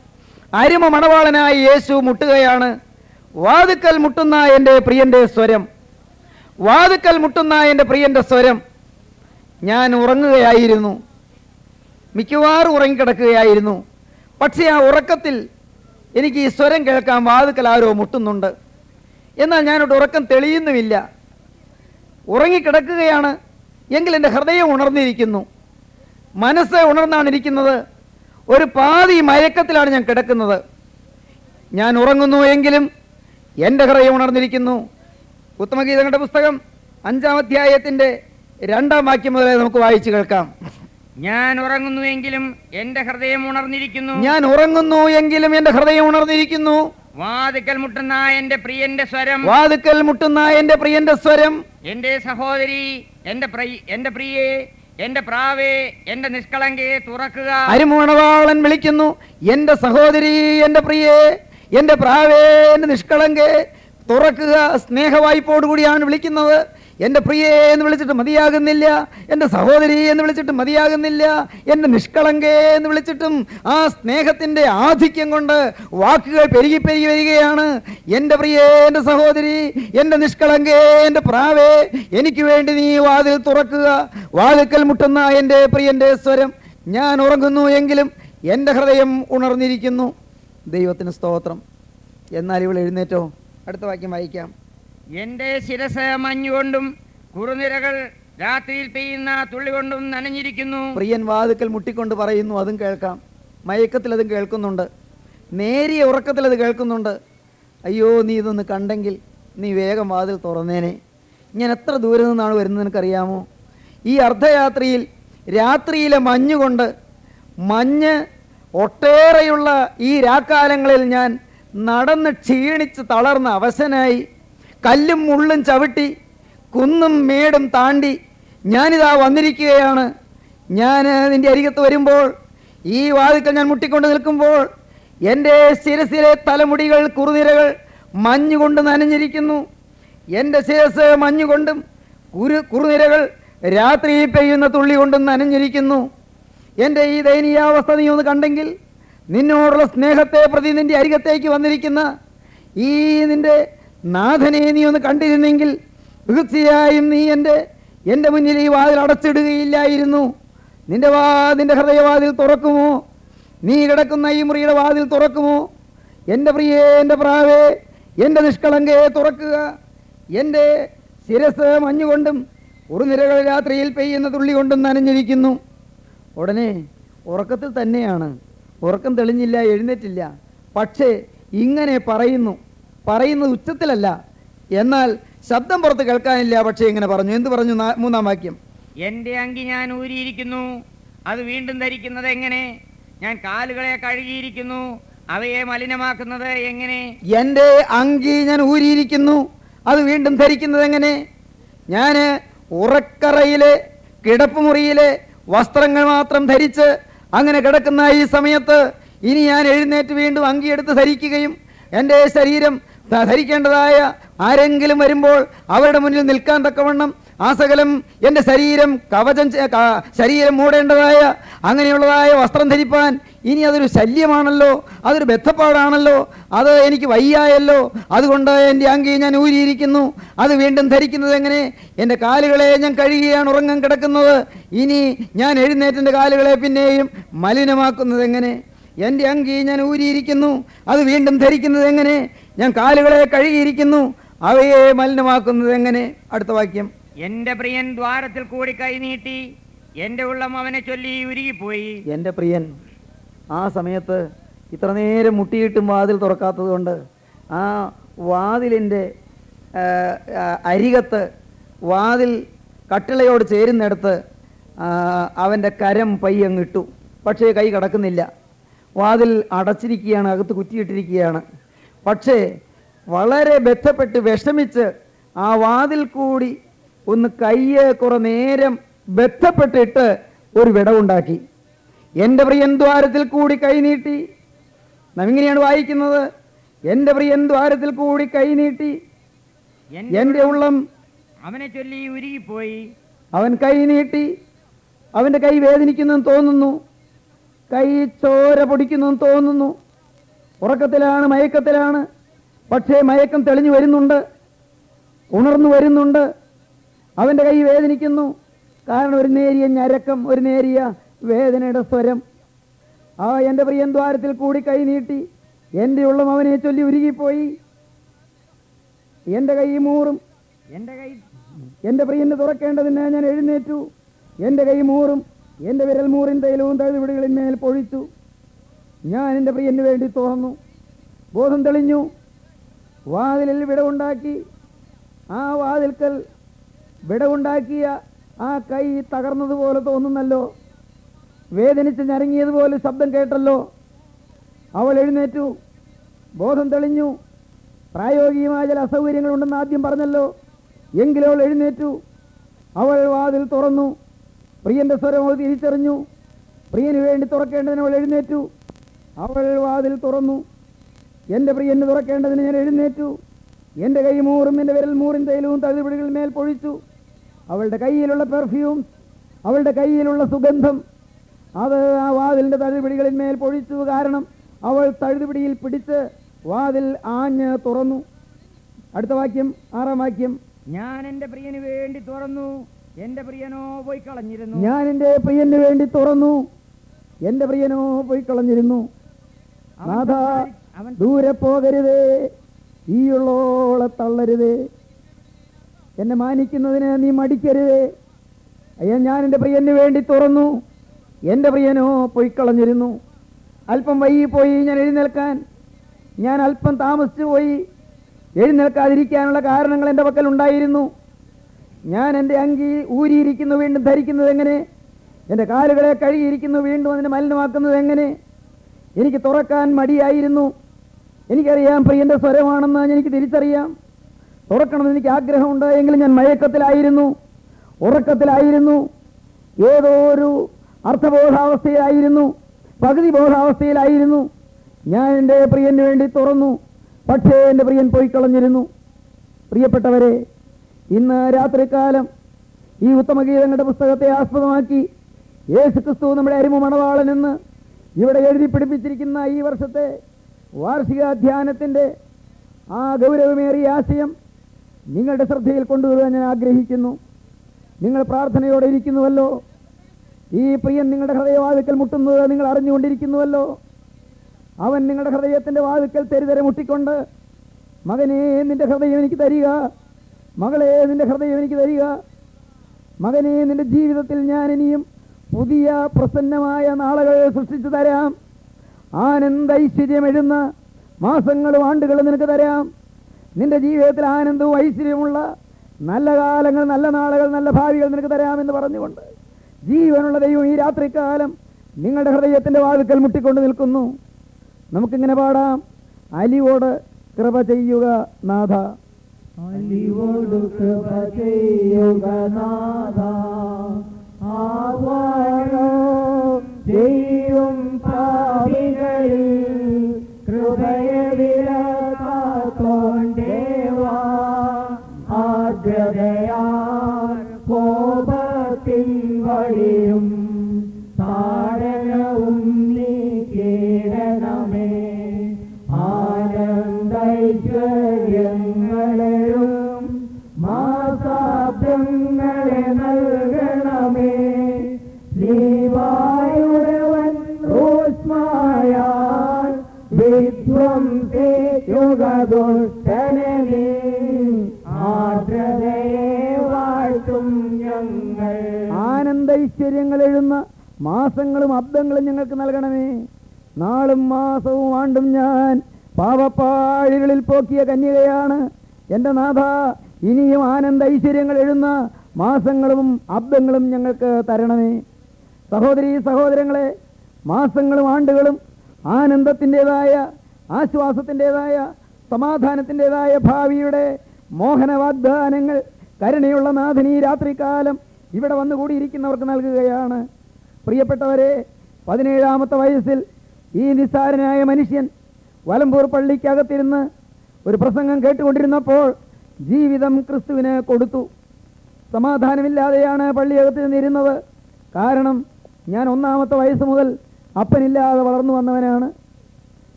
അരിമ മണവാളനായി യേശു മുട്ടുകയാണ്. വാതുക്കൽ മുട്ടുന്ന എന്റെ പ്രിയന്റെ സ്വരം. വാതുക്കൽ മുട്ടുന്ന എന്റെ പ്രിയന്റെ സ്വരം. ഞാൻ ഉറങ്ങുകയായിരുന്നു. മിക്കവാറും ഉറങ്ങിക്കിടക്കുകയായിരുന്നു. പക്ഷേ ആ ഉറക്കത്തിൽ എനിക്ക് ഈ സ്വരം കേൾക്കാൻ വാതുക്കൽ ആരോ മുട്ടുന്നുണ്ട്. എന്നാൽ ഞാനോട്ട് ഉറക്കം തെളിയുന്നുമില്ല. ഉറങ്ങിക്കിടക്കുകയാണ്. എങ്കിൽ എന്റെ ഹൃദയം ഉണർന്നിരിക്കുന്നു. മനസ്സ് ഉണർന്നാണ് ഇരിക്കുന്നത് ഒരു പാതി മയക്കത്തിലാണ് ഞാൻ കിടക്കുന്നത്. ഞാൻ ഉറങ്ങുന്നു എങ്കിലും എന്റെ ഹൃദയം ഉണർന്നിരിക്കുന്നു. ഉത്തമഗീതങ്ങളുടെ പുസ്തകം അഞ്ചാം അധ്യായത്തിന്റെ രണ്ടാം വാക്യം മുതലേ നമുക്ക് വായിച്ചു കേൾക്കാം.
ഞാൻ ഉറങ്ങുന്നു എങ്കിലും എന്റെ ഹൃദയം ഉണർന്നിരിക്കുന്നു.
ഞാൻ ഉറങ്ങുന്നു എങ്കിലും എന്റെ ഹൃദയം ഉണർന്നിരിക്കുന്നു.
വാതിക്കൽ മുട്ടുന്ന എന്റെ പ്രിയന്റെ സ്വരം.
വാതുക്കൽ മുട്ടുന്ന എന്റെ പ്രിയന്റെ സ്വരം.
എന്റെ സഹോദരി എന്റെ പ്രിയ- എന്റെ പ്രിയേ എന്റെ പ്രാവേ എന്റെ നിഷ്കളങ്കയെ തുറക്കുക.
അരുമണവാളൻ വിളിക്കുന്നു. എന്റെ സഹോദരി എന്റെ പ്രിയേ എന്റെ പ്രാവേ എന്റെ നിഷ്കളങ്കെ തുറക്കുക. സ്നേഹവായ്പോടുകൂടിയാണ് വിളിക്കുന്നത്. എന്റെ പ്രിയേ എന്ന് വിളിച്ചിട്ട് മതിയാകുന്നില്ല. എന്റെ സഹോദരി എന്ന് വിളിച്ചിട്ട് മതിയാകുന്നില്ല. എന്റെ നിഷ്കളങ്കേ എന്ന് വിളിച്ചിട്ടും ആ സ്നേഹത്തിന്റെ ആധിക്യം കൊണ്ട് വാക്കുകൾ പെരുകി പെരുകി വരികയാണ്. എന്റെ പ്രിയേ എന്റെ സഹോദരി എന്റെ നിഷ്കളങ്കേ എന്റെ പ്രാവേ എനിക്ക് വേണ്ടി നീ വാതിൽ തുറക്കുക. വാതിൽക്കൽ മുട്ടുന്ന എന്റെ പ്രിയന്റെ സ്വരം ഞാൻ ഉറങ്ങുന്നു എങ്കിലും എന്റെ ഹൃദയം ഉണർന്നിരിക്കുന്നു. ദൈവത്തിന് സ്തോത്രം. എന്നാൽ ഇവൾ എഴുന്നേറ്റോ? അടുത്ത വാക്യം വായിക്കാം.
എന്റെ ശിരസ് മഞ്ഞുകൊണ്ടും കുറുനിരകൾ രാത്രിയിൽ പെയ്യുന്ന തുള്ളി കൊണ്ടും നനഞ്ഞിരിക്കുന്നു.
പ്രിയൻ വാതുക്കൽ മുട്ടിക്കൊണ്ട് പറയുന്നു അതും കേൾക്കാം. മയക്കത്തിൽ അതും കേൾക്കുന്നുണ്ട്. നേരിയ ഉറക്കത്തിൽ അത് കേൾക്കുന്നുണ്ട്. അയ്യോ നീ ഇതൊന്ന് കണ്ടെങ്കിൽ നീ വേഗം വാതിൽ തുറന്നേനെ. ഞാൻ എത്ര ദൂരെ നിന്നാണ് വരുന്നത് നിനക്കറിയാമോ? ഈ അർദ്ധയാത്രിയിൽ രാത്രിയിലെ മഞ്ഞുകൊണ്ട് മഞ്ഞ് ഒട്ടേറെയുള്ള ഈ രാക്കാലങ്ങളിൽ ഞാൻ നടന്ന് ക്ഷീണിച്ച് തളർന്ന അവശനായി. കല്ലും മുള്ളും ചവിട്ടി കുന്നും മേടും താണ്ടി ഞാനിതാ വന്നിരിക്കുകയാണ്. ഞാൻ നിന്റെ അരികത്ത് വരുമ്പോൾ ഈ വാതിക്കൽ ഞാൻ മുട്ടിക്കൊണ്ട് നിൽക്കുമ്പോൾ എന്റെ ശിരസിലെ തലമുടികൾ കുറുനിരകൾ മഞ്ഞുകൊണ്ട് നനഞ്ഞിരിക്കുന്നു. എന്റെ ശിരസ് മഞ്ഞുകൊണ്ടും കുരു കുറുനിരകൾ രാത്രി പെയ്യുന്ന തുള്ളി കൊണ്ടും നനഞ്ഞിരിക്കുന്നു. എന്റെ ഈ ദയനീയാവസ്ഥ നീ ഒന്ന് കണ്ടെങ്കിൽ നിന്നോടുള്ള സ്നേഹത്തെ പ്രതി നിന്റെ അരികത്തേക്ക് വന്നിരിക്കുന്ന ഈ നിന്റെ നാഥനെ നീ ഒന്ന് കണ്ടിരുന്നെങ്കിൽ തീർച്ചയായും നീ എന്റെ എന്റെ മുന്നിൽ ഈ വാതിൽ അടച്ചിടുകയില്ലായിരുന്നു. നിന്റെ വാ നിന്റെ ഹൃദയവാതിൽ തുറക്കുമോ? നീ കിടക്കുന്ന ഈ മുറിയുടെ വാതിൽ തുറക്കുമോ? എന്റെ പ്രിയേ എന്റെ പ്രാവേ എന്റെ നിഷ്കളങ്കയെ തുറക്കുക. എന്റെ ശിരസ് മഞ്ഞുകൊണ്ടും ഉറുനിരകൾ രാത്രിയിൽ പെയ്യുന്ന തുള്ളി കൊണ്ടും നനഞ്ഞിരിക്കുന്നു. ഉടനെ ഉറക്കത്തിൽ തന്നെയാണ്. ഉറക്കം തെളിഞ്ഞില്ല എഴുന്നേറ്റില്ല. പക്ഷേ ഇങ്ങനെ പറയുന്നു. പറയുന്നത് ഉച്ചത്തിലല്ല. എന്നാൽ ശബ്ദം പുറത്ത് കേൾക്കാനില്ല പക്ഷേ ഇങ്ങനെ പറഞ്ഞു. എന്ത് പറഞ്ഞു? മൂന്നാം വാക്യം.
എന്റെ അങ്കി ഞാൻ ഊരിയിരിക്കുന്നു. അത് വീണ്ടും ധരിക്കുന്നത് എങ്ങനെ? ഞാൻ കാലുകളെ കഴുകിയിരിക്കുന്നു. അവയെ മലിനമാക്കുന്നത് എങ്ങനെ?
എന്റെ അങ്കി ഞാൻ ഊരിയിരിക്കുന്നു. അത് വീണ്ടും ധരിക്കുന്നത് എങ്ങനെ? ഞാൻ ഉറക്കറയിലെ കിടപ്പുമുറിയിലെ വസ്ത്രങ്ങൾ മാത്രം ധരിച്ച് അങ്ങനെ കിടക്കുന്ന ഈ സമയത്ത് ഇനി ഞാൻ എഴുന്നേറ്റ് വീണ്ടും അങ്കിയെടുത്ത് ധരിക്കുകയും എന്റെ ശരീരം ധരിക്കേണ്ടതായ ആരെങ്കിലും വരുമ്പോൾ അവരുടെ മുന്നിൽ നിൽക്കാൻ തക്കവണ്ണം ആ സകലം എന്റെ ശരീരം കവചം ശരീരം മൂടേണ്ടതായ അങ്ങനെയുള്ളതായ വസ്ത്രം ധരിപ്പാൻ ഇനി അതൊരു ശല്യമാണല്ലോ അതൊരു ബന്ധപ്പാടാണല്ലോ അത് എനിക്ക് വയ്യായല്ലോ അതുകൊണ്ട് എന്റെ അങ്കി ഞാൻ ഊരിയിരിക്കുന്നു അത് വീണ്ടും ധരിക്കുന്നത് എങ്ങനെ? എന്റെ കാലുകളെ ഞാൻ കഴുകിയാണ് ഉറങ്ങാൻ കിടക്കുന്നത് ഇനി ഞാൻ എഴുന്നേറ്റന്റെ കാലുകളെ പിന്നെയും മലിനമാക്കുന്നത് എങ്ങനെ? എന്റെ അങ്കി ഞാൻ ഊരിയിരിക്കുന്നു അത് വീണ്ടും ധരിക്കുന്നത് എങ്ങനെ? ഞാൻ കാലുകളെ കഴുകിയിരിക്കുന്നു. അവയെ മലിനമാക്കുന്നത് എങ്ങനെ? അടുത്ത വാക്യം.
എന്റെ പ്രിയൻ ദ്വാരത്തിൽ കൂടി കൈ നീട്ടി എന്റെ ഉള്ളം അവനെ ചൊല്ലി ഉരുകിപ്പോയി.
എന്റെ പ്രിയൻ ആ സമയത്ത് ഇത്ര നേരം മുട്ടിയിട്ടും വാതിൽ തുറക്കാത്തത് കൊണ്ട് ആ വാതിലിന്റെ അരികത്ത് വാതിൽ കട്ടിളയോട് ചേരുന്നിടത്ത് അവന്റെ കരം പയ്യങ്ങിട്ടു പക്ഷേ കൈ കടക്കുന്നില്ല. വാതിൽ അടച്ചിരിക്കുകയാണ് അകത്ത് കുറ്റിയിട്ടിരിക്കുകയാണ്. പക്ഷേ വളരെ ബന്ധപ്പെട്ട് വിഷമിച്ച് ആ വാതിൽ കൂടി ഒന്ന് കയ്യെ കുറെ നേരം ബന്ധപ്പെട്ടിട്ട് ഒരു വിടവുണ്ടാക്കി എന്റെ പ്രിയൻ ദ്വാരത്തിൽ കൂടി കൈനീട്ടി നാം ഇങ്ങനെയാണ് വായിക്കുന്നത്? എന്റെ പ്രിയൻ ദ്വാരത്തിൽ കൂടി കൈനീട്ടി
എന്റെ
ഉള്ളം
അവനെ ചൊല്ലി ഉരുകിപ്പോയി.
അവൻ കൈ നീട്ടി. അവന്റെ കൈ വേദനിക്കുന്നെന്ന് തോന്നുന്നു. കൈ ചോര പൊടിക്കുന്നെന്ന് തോന്നുന്നു. ഉറക്കത്തിലാണ് മയക്കത്തിലാണ്. പക്ഷേ മയക്കം തെളിഞ്ഞു വരുന്നുണ്ട് ഉണർന്നു വരുന്നുണ്ട്. അവന്റെ കൈ വേദനിക്കുന്നു. കാരണം ഒരു നേരിയ ഞരക്കം ഒരു നേരിയ വേദനയുടെ സ്വരം. ആ എന്റെ പ്രിയൻ ദ്വാരത്തിൽ കൂടി കൈ നീട്ടി. എന്റെ ഉള്ളം അവനെ ചൊല്ലി ഉരുകിപ്പോയി. എന്റെ കൈ മൂറും.
എന്റെ കൈ
എന്റെ പ്രിയനെ തുറക്കേണ്ടതിന് ഞാൻ എഴുന്നേറ്റു. എന്റെ കൈ മൂറും. എന്റെ വിരൽ മൂറിൻ തൈലവും തഴുതുപിടികളിന്മേൽ പൊഴിച്ചു. ഞാൻ എന്റെ പ്രിയന് വേണ്ടി തോന്നുന്നു. ബോധം തെളിഞ്ഞു. വാതിലിൽ വിടവുണ്ടാക്കി. ആ വാതിൽക്കൽ വിടവുണ്ടാക്കിയ ആ കൈ തകർന്നതുപോലെ തോന്നുന്നല്ലോ. വേദനിച്ച് ഞരങ്ങിയതുപോലെ ശബ്ദം കേട്ടല്ലോ. അവൾ എഴുന്നേറ്റു. ബോധം തെളിഞ്ഞു. പ്രായോഗികമായ ചില അസൗകര്യങ്ങളുണ്ടെന്ന് ആദ്യം പറഞ്ഞല്ലോ. എങ്കിലും അവൾ എഴുന്നേറ്റു. അവൾ വാതിൽ തുറന്നു. പ്രിയന്റെ സ്വരം അവൾ തിരിച്ചറിഞ്ഞു. പ്രിയന് വേണ്ടി തുറക്കേണ്ടതിന് അവൾ എഴുന്നേറ്റു. അവൾ വാതിൽ തുറന്നു. എന്റെ പ്രിയന് തുറക്കേണ്ടതിന് ഞാൻ എഴുന്നേറ്റു. എന്റെ കൈ മൂറും എന്റെ വിരൽ മൂറിൻ തൈലവും തഴുപിടികൾ മേൽ പൊഴിച്ചു. അവളുടെ കയ്യിലുള്ള പെർഫ്യൂം അവളുടെ കയ്യിലുള്ള സുഗന്ധം അത് ആ വാതിലിന്റെ തഴുപിടികളിൽ മേൽ പൊഴിച്ചു. കാരണം അവൾ തഴുതുപിടിയിൽ പിടിച്ച് വാതിൽ ആഞ്ഞ് തുറന്നു. അടുത്ത വാക്യം ആറാം വാക്യം.
ഞാൻ എന്റെ പ്രിയന് വേണ്ടി തുറന്നു. എന്റെ പ്രിയനോ പോയി കളഞ്ഞിരുന്നു.
ഞാൻ എന്റെ പ്രിയന് വേണ്ടി തുറന്നു. എന്റെ പ്രിയനോ പോയി കളഞ്ഞിരുന്നു. നാഥ
അവൻ
ദൂരെ പോകരുതേ. ഈയുള്ളോളെ തള്ളരുതേ. എന്നെ മാനിക്കുന്നതിന് നീ മടിക്കരുതേ. അയ്യാ ഞാൻ എന്റെ പ്രിയന് വേണ്ടി തുറന്നു. എന്റെ പ്രിയനോ പോയി കളഞ്ഞിരുന്നു. അല്പം വൈകി പോയി ഞാൻ എഴുന്നേൽക്കാൻ. ഞാൻ അല്പം താമസിച്ചു പോയി. എഴുന്നേൽക്കാതിരിക്കാനുള്ള കാരണങ്ങൾ എന്റെ പക്കൽ ഉണ്ടായിരുന്നു. ഞാൻ എന്റെ അങ്കി ഊരിയിരിക്കുന്നു വീണ്ടും ധരിക്കുന്നത് എങ്ങനെ? എന്റെ കാലുകളെ കഴുകിയിരിക്കുന്നു വീണ്ടും അതിനെ മലിനമാക്കുന്നത് എങ്ങനെ? എനിക്ക് തുറക്കാൻ മടിയായിരുന്നു. എനിക്കറിയാം പ്രിയന്റെ സ്വരമാണെന്ന് എനിക്ക് തിരിച്ചറിയാം. തുറക്കണമെന്ന് എനിക്ക് ആഗ്രഹമുണ്ടായെങ്കിലും ഞാൻ മയക്കത്തിലായിരുന്നു. ഉറക്കത്തിലായിരുന്നു. ഏതോ ഒരു അർത്ഥബോധാവസ്ഥയിലായിരുന്നു. പകുതി ബോധാവസ്ഥയിലായിരുന്നു. ഞാൻ എന്റെ പ്രിയന് വേണ്ടി തുറന്നു. പക്ഷേ എന്റെ പ്രിയൻ പോയി കളഞ്ഞിരുന്നു. പ്രിയപ്പെട്ടവരെ ഇന്ന് രാത്രികാലം ഈ ഉത്തമഗീതങ്ങളുടെ പുസ്തകത്തെ ആസ്പദമാക്കി യേശുക്രിസ്തു നമ്മുടെ അരിമ മണവാളൻ എന്ന് ഇവിടെ എഴുതി പിടിപ്പിച്ചിരിക്കുന്ന ഈ വർഷത്തെ വാർഷികാധ്യാനത്തിന്റെ ആ ഗൗരവമേറിയ ആശയം നിങ്ങളുടെ ശ്രദ്ധയിൽ കൊണ്ടുവരുവാൻ ഞാൻ ആഗ്രഹിക്കുന്നു. നിങ്ങൾ പ്രാർത്ഥനയോടെ ഇരിക്കുന്നുവല്ലോ. ഈ പ്രിയൻ നിങ്ങളുടെ ഹൃദയവാതുക്കൽ മുട്ടുന്നത് നിങ്ങൾ അറിഞ്ഞുകൊണ്ടിരിക്കുന്നുവല്ലോ. അവൻ നിങ്ങളുടെ ഹൃദയത്തിന്റെ വാതുക്കൽ തെരുതെരെ മുട്ടിക്കൊണ്ട് മകനേ നിന്റെ ഹൃദയം എനിക്ക് തരിക. മകളെ നിന്റെ ഹൃദയം എനിക്ക് തരിക. മകനെ നിന്റെ ജീവിതത്തിൽ ഞാൻ ഇനിയും പുതിയ പ്രസന്നമായ നാളുകൾ സൃഷ്ടിച്ചു തരാം. ആനന്ദ ഐശ്വര്യം എഴുന്ന മാസങ്ങളും ആണ്ടുകളും നിനക്ക് തരാം. നിന്റെ ജീവിതത്തിൽ ആനന്ദവും ഐശ്വര്യമുള്ള നല്ല കാലങ്ങൾ നല്ല നാളുകൾ നല്ല ഭാവികൾ നിനക്ക് തരാമെന്ന് പറഞ്ഞുകൊണ്ട് ജീവനുള്ള ദൈവം ഈ രാത്രികാലം നിങ്ങളുടെ ഹൃദയത്തിന്റെ വാതുക്കൽ മുട്ടിക്കൊണ്ട് നിൽക്കുന്നു. നമുക്കിങ്ങനെ പാടാം. അലിവോട് കൃപ ചെയ്യുക നാഥ.
അലിവോട് കൃപ ചെയ്യുക നാഥ. ആവാനോ ചെയ്യും പാപികളിൽ കൃപയവിലത്തോണ്ടേവാ ആദ്രതയാൽ കോപത്തിൻ വഴിയും വിധ്വംസേയുഗദുഷ്ടനെ നീ ആർദ്രതയെ ഞങ്ങൾ.
ആനന്ദ ഐശ്വര്യങ്ങൾ എഴുന്ന മാസങ്ങളും അബ്ദങ്ങളും ഞങ്ങൾക്ക് നൽകണമേ. നാളും മാസവും ആണ്ടും ഞാൻ പാവപ്പാഴികളിൽ പോക്കിയ കന്യകയാണ്. എന്റെ നാഥ ഇനിയും ആനന്ദ ഐശ്വര്യങ്ങൾ എഴുന്ന മാസങ്ങളും അബ്ദങ്ങളും ഞങ്ങൾക്ക് തരണമേ. സഹോദരി സഹോദരങ്ങളെ മാസങ്ങളും ആണ്ടുകളും ആനന്ദത്തിന്റെതായ ആശ്വാസത്തിന്റെതായ സമാധാനത്തിന്റെതായ ഭാവിയുടെ മോഹന വാഗ്ദാനങ്ങൾ കരുണയുള്ള നാഥൻ രാത്രികാലം ഇവിടെ വന്നുകൂടിയിരിക്കുന്നവർക്ക് നൽകുകയാണ്. പ്രിയപ്പെട്ടവരെ പതിനേഴാമത്തെ വയസ്സിൽ ഈ നിസ്സാരനായ മനുഷ്യൻ വലമ്പൂർ പള്ളിക്കകത്തിരുന്ന് ഒരു പ്രസംഗം കേട്ടുകൊണ്ടിരുന്നപ്പോൾ ജീവിതം ക്രിസ്തുവിന് കൊടുത്തു. സമാധാനമില്ലാതെയാണ് പള്ളിയകത്ത് നിന്നിരുന്നത്. കാരണം ഞാൻ ഒന്നാമത്തെ വയസ്സ് മുതൽ അപ്പനില്ലാതെ വളർന്നു വന്നവനാണ്.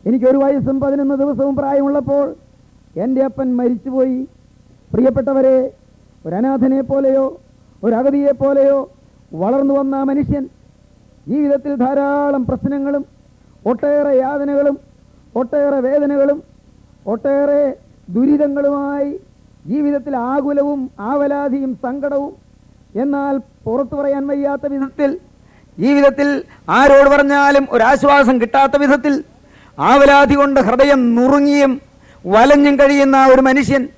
എനിക്കൊരു വയസ്സും പതിനൊന്ന് ദിവസവും പ്രായമുള്ളപ്പോൾ എന്റെ അപ്പൻ മരിച്ചുപോയി. പ്രിയപ്പെട്ടവരെ ഒരു അനാഥനെ പോലെയോ ഒരു അഗതിയെ പോലെയോ വളർന്നു വന്ന മനുഷ്യൻ ജീവിതത്തിൽ ധാരാളം പ്രശ്നങ്ങളും ഒട്ടേറെ യാതനകളും ഒട്ടേറെ വേദനകളും ഒട്ടേറെ ദുരിതങ്ങളുമായി ജീവിതത്തിൽ ആകുലവും ആവലാതിയും സങ്കടവും എന്നാൽ പുറത്തു പറയാൻ വയ്യാത്ത വിധത്തിൽ ജീവിതത്തിൽ ആരോട് പറഞ്ഞാലും ഒരാശ്വാസം കിട്ടാത്ത വിധത്തിൽ ആവലാതി കൊണ്ട് ഹൃദയം നുറുങ്ങിയും വലഞ്ഞും കഴിയുന്ന ഒരു മനുഷ്യൻ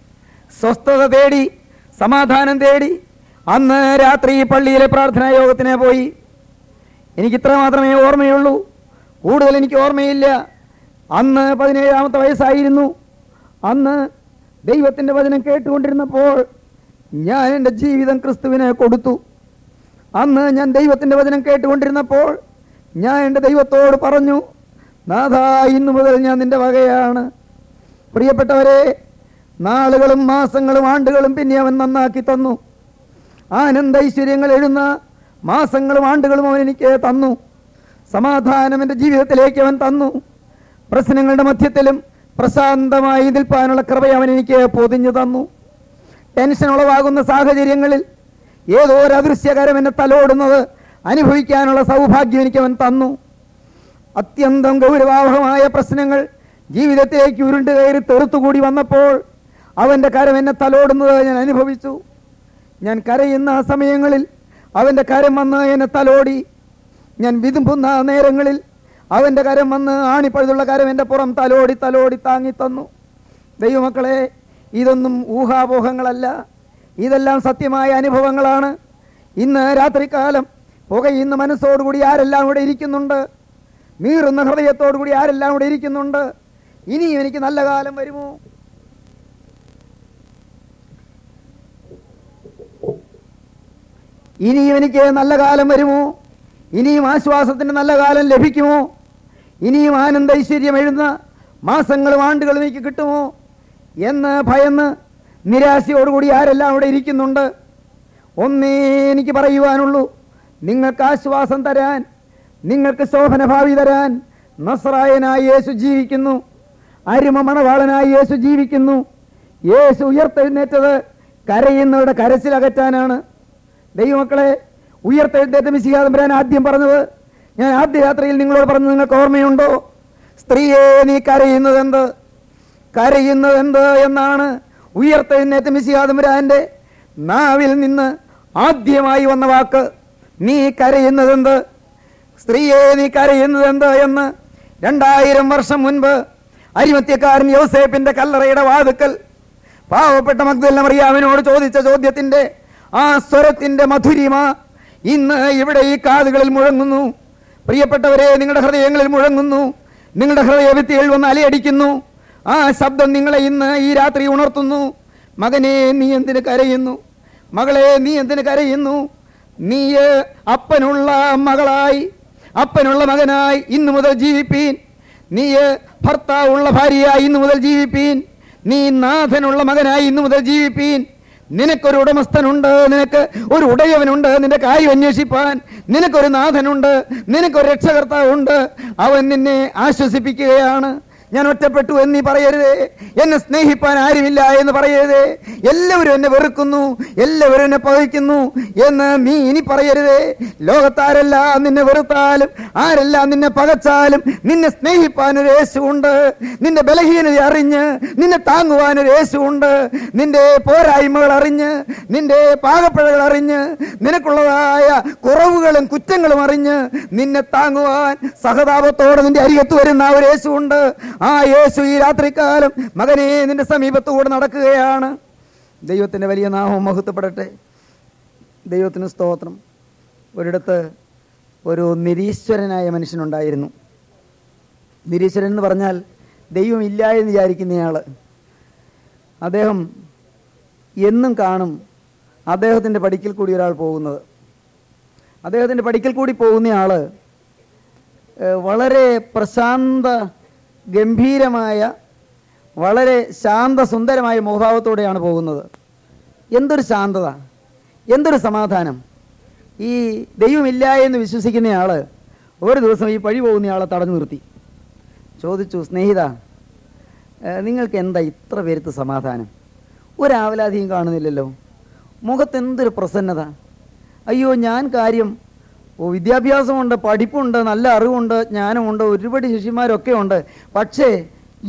സ്വസ്ഥത തേടി സമാധാനം തേടി അന്ന് രാത്രി പള്ളിയിലെ പ്രാർത്ഥനാ യോഗത്തിനെ പോയി. എനിക്ക് ഇത്ര മാത്രമേ ഓർമ്മയുള്ളൂ. കൂടുതൽ എനിക്ക് ഓർമ്മയില്ല. അന്ന് പതിനേഴാമത്തെ വയസ്സായിരുന്നു. അന്ന് ദൈവത്തിന്റെ വചനം കേട്ടുകൊണ്ടിരുന്നപ്പോൾ ഞാൻ എന്റെ ജീവിതം ക്രിസ്തുവിനെ കൊടുത്തു. അന്ന് ഞാൻ ദൈവത്തിന്റെ വചനം കേട്ടുകൊണ്ടിരുന്നപ്പോൾ ഞാൻ എന്റെ ദൈവത്തോട് പറഞ്ഞു നാഥാ ഇന്നു മുതൽ ഞാൻ നിന്റെ വകയാണ്. പ്രിയപ്പെട്ടവരെ നാളുകളും മാസങ്ങളും ആണ്ടുകളും പിന്നെ അവൻ നന്നാക്കി തന്നു. ആനന്ദ ഐശ്വര്യങ്ങൾ എഴുന്ന മാസങ്ങളും ആണ്ടുകളും അവൻ എനിക്ക് തന്നു. സമാധാനം എന്റെ ജീവിതത്തിലേക്ക് അവൻ തന്നു. പ്രശ്നങ്ങളുടെ മധ്യത്തിലും പ്രശാന്തമായി നിൽപ്പാനുള്ള കൃപ അവൻ എനിക്ക് പൊതിഞ്ഞു തന്നു. ടെൻഷൻ ഉളവാകുന്ന സാഹചര്യങ്ങളിൽ ഏതോ ഒരു അദൃശ്യകരം എന്നെ തലോടുന്നത് അനുഭവിക്കാനുള്ള സൗഭാഗ്യം എനിക്ക് അവൻ തന്നു. അത്യന്തം ഗൗരവാവഹമായ പ്രശ്നങ്ങൾ ജീവിതത്തിലേക്ക് ഉരുണ്ട് കയറി തെറുത്തുകൂടി വന്നപ്പോൾ അവന്റെ കരം എന്നെ തലോടുന്നത് ഞാൻ അനുഭവിച്ചു. ഞാൻ കരയുന്ന ആ സമയങ്ങളിൽ അവന്റെ കരം വന്ന് എന്നെ തലോടി. ഞാൻ വിതുമ്പുന്ന ആ നേരങ്ങളിൽ അവന്റെ കരം വന്ന് ആണിപ്പഴുതുള്ള കരം എന്റെ പുറം തലോടി തലോടി താങ്ങി തന്നു. ദൈവമക്കളെ ഇതൊന്നും ഊഹാപോഹങ്ങളല്ല. ഇതെല്ലാം സത്യമായ അനുഭവങ്ങളാണ്. ഇന്ന് രാത്രികാലം പുകയുന്ന മനസ്സോടുകൂടി ആരെല്ലാം ഇവിടെ ഇരിക്കുന്നുണ്ട്? നീറുന്ന ഹൃദയത്തോടുകൂടി ആരെല്ലാം ഇവിടെ ഇരിക്കുന്നുണ്ട്? ഇനിയും എനിക്ക് നല്ല കാലം വരുമോ? ഇനിയും എനിക്ക് നല്ല കാലം വരുമോ? ഇനിയും ആശ്വാസത്തിന് നല്ല കാലം ലഭിക്കുമോ? ഇനിയും ആനന്ദ ഐശ്വര്യം എഴുന്ന മാസങ്ങളും ആണ്ടുകളും എനിക്ക് കിട്ടുമോ? എന്ന് ഭയന്ന് നിരാശയോടുകൂടി ആരെല്ലാം അവിടെ ഇരിക്കുന്നുണ്ട്? ഒന്നേ എനിക്ക് പറയുവാനുള്ളൂ. നിങ്ങൾക്ക് ആശ്വാസം തരാൻ നിങ്ങൾക്ക് ശോഭന ഭാവി തരാൻ നസ്രായനായി യേശു ജീവിക്കുന്നു. അരുമ മണവാളനായി യേശു ജീവിക്കുന്നു. യേശു ഉയർത്തെഴുന്നേറ്റത് കരയുന്നവരുടെ കരച്ചിലകറ്റാനാണ്. ദൈവമക്കളെ ഉയർത്തെഴുന്നേറ്റ മിശിഹാതമ്പരാൻ ആദ്യം പറഞ്ഞത് ഞാൻ ആദ്യ യാത്രയിൽ നിങ്ങളോട് പറഞ്ഞത് നിങ്ങൾക്ക് ഓർമ്മയുണ്ടോ? സ്ത്രീയെ നീ കരയുന്നത് എന്ത് കരയുന്നത് എന്ത് എന്നാണ് ഉയർത്തെഴുന്നേറ്റ മിശിഹാതമ്പരാന്റെ നാവിൽ നിന്ന് ആദ്യമായി വന്ന വാക്ക്. നീ കരയുന്നതെന്ത്? സ്ത്രീയെ നീ കരയുന്നത് എന്തോ എന്ന്? രണ്ടായിരം വർഷം മുൻപ് അരിമത്യക്കാരൻ യോസേപ്പിന്റെ കല്ലറയുടെ വാതുക്കൽ. പാവപ്പെട്ട മഗ്ദല്ല മറിയാവിനോട് ചോദിച്ച ചോദ്യത്തിന്റെ ആ സ്വരത്തിന്റെ മധുരിമ ഇന്ന് ഇവിടെ ഈ കാതുകളിൽ മുഴങ്ങുന്നു. പ്രിയപ്പെട്ടവരെ നിങ്ങളുടെ ഹൃദയങ്ങളിൽ മുഴങ്ങുന്നു. നിങ്ങളുടെ ഹൃദയഭിത്തികൾ വന്ന് അലയടിക്കുന്നു. ആ ശബ്ദം നിങ്ങളെ ഇന്ന് ഈ രാത്രി ഉണർത്തുന്നു. മകനെ നീ എന്തിന് കരയുന്നു? മകളെ നീ എന്തിന് കരയുന്നു? നീ അപ്പനുള്ള മകളായി അപ്പനുള്ള മകനായി ഇന്നു മുതൽ ജീവിപ്പീൻ. നീ ഭർത്താവുള്ള ഭാര്യയായി ഇന്നു മുതൽ ജീവിപ്പീൻ. നീ നാഥനുള്ള മകനായി ഇന്നു മുതൽ ജീവിപ്പീൻ. നിനക്കൊരു ഉടമസ്ഥനുണ്ട് നിനക്ക് ഒരു ഉടയവനുണ്ട് നിന്റെ കാര്യം അന്വേഷിപ്പാൻ. നിനക്കൊരു നാഥനുണ്ട് നിനക്കൊരു രക്ഷകർത്താവുണ്ട്. അവൻ നിന്നെ ആശ്വസിപ്പിക്കുകയാണ്. ഞാൻ ഒറ്റപ്പെട്ടു എന്നീ പറയരുത്. എന്നെ സ്നേഹിപ്പാൻ ആരുമില്ല എന്ന് പറയരുതേ. എല്ലാവരും എന്നെ വെറുക്കുന്നു എല്ലാവരും എന്നെ പകയ്ക്കുന്നു എന്ന് നീ ഇനി പറയരുതേ. ലോകത്താരെല്ലാം നിന്നെ വെറുത്താലും ആരെല്ലാം നിന്നെ പകച്ചാലും നിന്നെ സ്നേഹിപ്പാൻ ഒരു യേശുണ്ട് നിന്റെ ബലഹീനത അറിഞ്ഞ് നിന്നെ താങ്ങുവാൻ ഒരു യേശുണ്ട് നിന്റെ പോരായ്മകൾ അറിഞ്ഞ് നിന്റെ പാകപ്പഴകൾ അറിഞ്ഞ് നിനക്കുള്ളതായ കുറവുകളും കുറ്റങ്ങളും അറിഞ്ഞ് നിന്നെ താങ്ങുവാൻ സഹതാപത്തോടെ നിന്റെ അരികത്ത് വരുന്ന ഒരു യേശുണ്ട് ആ യേശു ഈ രാത്രികാലം മകനെ നിന്റെ സമീപത്തുകൂടെ നടക്കുകയാണ്. ദൈവത്തിന്റെ വലിയ നാമം മഹത്വപ്പെടട്ടെ. ദൈവത്തിന് സ്തോത്രം. ഒരിടത്ത് ഒരു നിരീശ്വരനായ മനുഷ്യനുണ്ടായിരുന്നു. നിരീശ്വരൻ എന്ന് പറഞ്ഞാൽ ദൈവം ഇല്ല എന്ന് വിചാരിക്കുന്നയാൾ അദ്ദേഹം എന്നും കാണും അദ്ദേഹത്തിന്റെ പടിക്കൽ കൂടി ഒരാൾ പോകുന്നത്. അദ്ദേഹത്തിന്റെ പടിക്കൽ കൂടി പോകുന്നയാൾ വളരെ പ്രശാന്ത ഗംഭീരമായ വളരെ ശാന്ത ശാന്തസുന്ദരമായ മുഖഭാവത്തോടെയാണ് പോകുന്നത്. എന്തൊരു ശാന്തത എന്തൊരു സമാധാനം. ഈ ദൈവമില്ല എന്ന് വിശ്വസിക്കുന്നയാൾ ഒരു ദിവസം ഈ പഴി പോകുന്നയാളെ തടഞ്ഞു നിർത്തി. ചോദിച്ചു സ്നേഹിത നിങ്ങൾക്ക് എന്താ ഇത്ര പേരുത്ത് സമാധാനം? ഒരാവലാധിയും കാണുന്നില്ലല്ലോ. മുഖത്ത് എന്തൊരു പ്രസന്നത. അയ്യോ ഞാൻ കാര്യം ഓ വിദ്യാഭ്യാസമുണ്ട് പഠിപ്പുണ്ട് നല്ല അറിവുണ്ട് ജ്ഞാനമുണ്ട് ഒരുപാട് ശിഷ്യന്മാരൊക്കെ ഉണ്ട് പക്ഷേ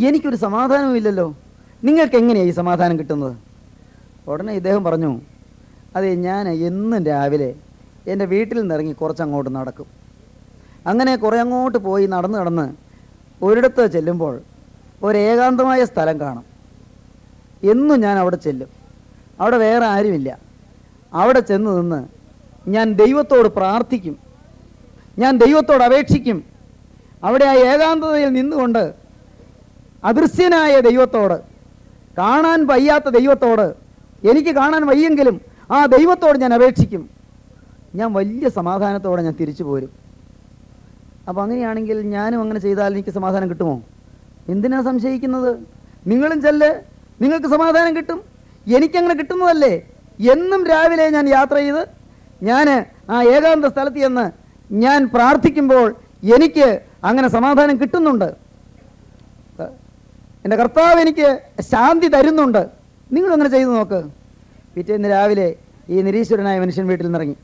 എനിക്കൊരു സമാധാനവും ഇല്ലല്ലോ. നിങ്ങൾക്ക് എങ്ങനെയാണ് ഈ സമാധാനം കിട്ടുന്നത്? ഉടനെ ഇദ്ദേഹം പറഞ്ഞു അതെ ഞാൻ എന്നും രാവിലെ എന്റെ വീട്ടിൽ നിന്നിറങ്ങി കുറച്ചങ്ങോട്ട് നടക്കും. അങ്ങനെ കുറേ അങ്ങോട്ട് പോയി നടന്ന് നടന്ന് ഒരിടത്ത് ചെല്ലുമ്പോൾ ഒരു ഏകാന്തമായ സ്ഥലം കാണും. എന്നും ഞാൻ അവിടെ ചെല്ലും. അവിടെ വേറെ ആരുമില്ല. അവിടെ ചെന്ന് നിന്ന് ഞാൻ ദൈവത്തോട് പ്രാർത്ഥിക്കും. ഞാൻ ദൈവത്തോട് അപേക്ഷിക്കും. അവിടെ ആ ഏകാന്തതയിൽ നിന്നുകൊണ്ട് അദൃശ്യനായ ദൈവത്തോട് കാണാൻ വയ്യാത്ത ദൈവത്തോട് എനിക്ക് കാണാൻ വയ്യെങ്കിലും ആ ദൈവത്തോട് ഞാൻ അപേക്ഷിക്കും. ഞാൻ വലിയ സമാധാനത്തോടെ ഞാൻ തിരിച്ചു പോരും. അപ്പോൾ അങ്ങനെയാണെങ്കിൽ ഞാനും അങ്ങനെ ചെയ്താൽ എനിക്ക് സമാധാനം കിട്ടുമോ? എന്തിനാ സംശയിക്കുന്നത്? നിങ്ങളും ചെല്ല് നിങ്ങൾക്ക് സമാധാനം കിട്ടും. എനിക്കങ്ങനെ കിട്ടുന്നതല്ലേ? എന്നും രാവിലെ ഞാൻ യാത്ര ചെയ്ത് ഞാൻ ആ ഏകാന്ത സ്ഥലത്ത് ചെന്ന് ഞാൻ പ്രാർത്ഥിക്കുമ്പോൾ എനിക്ക് അങ്ങനെ സമാധാനം കിട്ടുന്നുണ്ട്. എന്റെ കർത്താവ് എനിക്ക് ശാന്തി തരുന്നുണ്ട്. നിങ്ങളങ്ങനെ ചെയ്തു നോക്ക്. പിറ്റേന്ന് രാവിലെ ഈ നിരീശ്വരനായ മനുഷ്യൻ വീട്ടിൽ നിന്നിറങ്ങി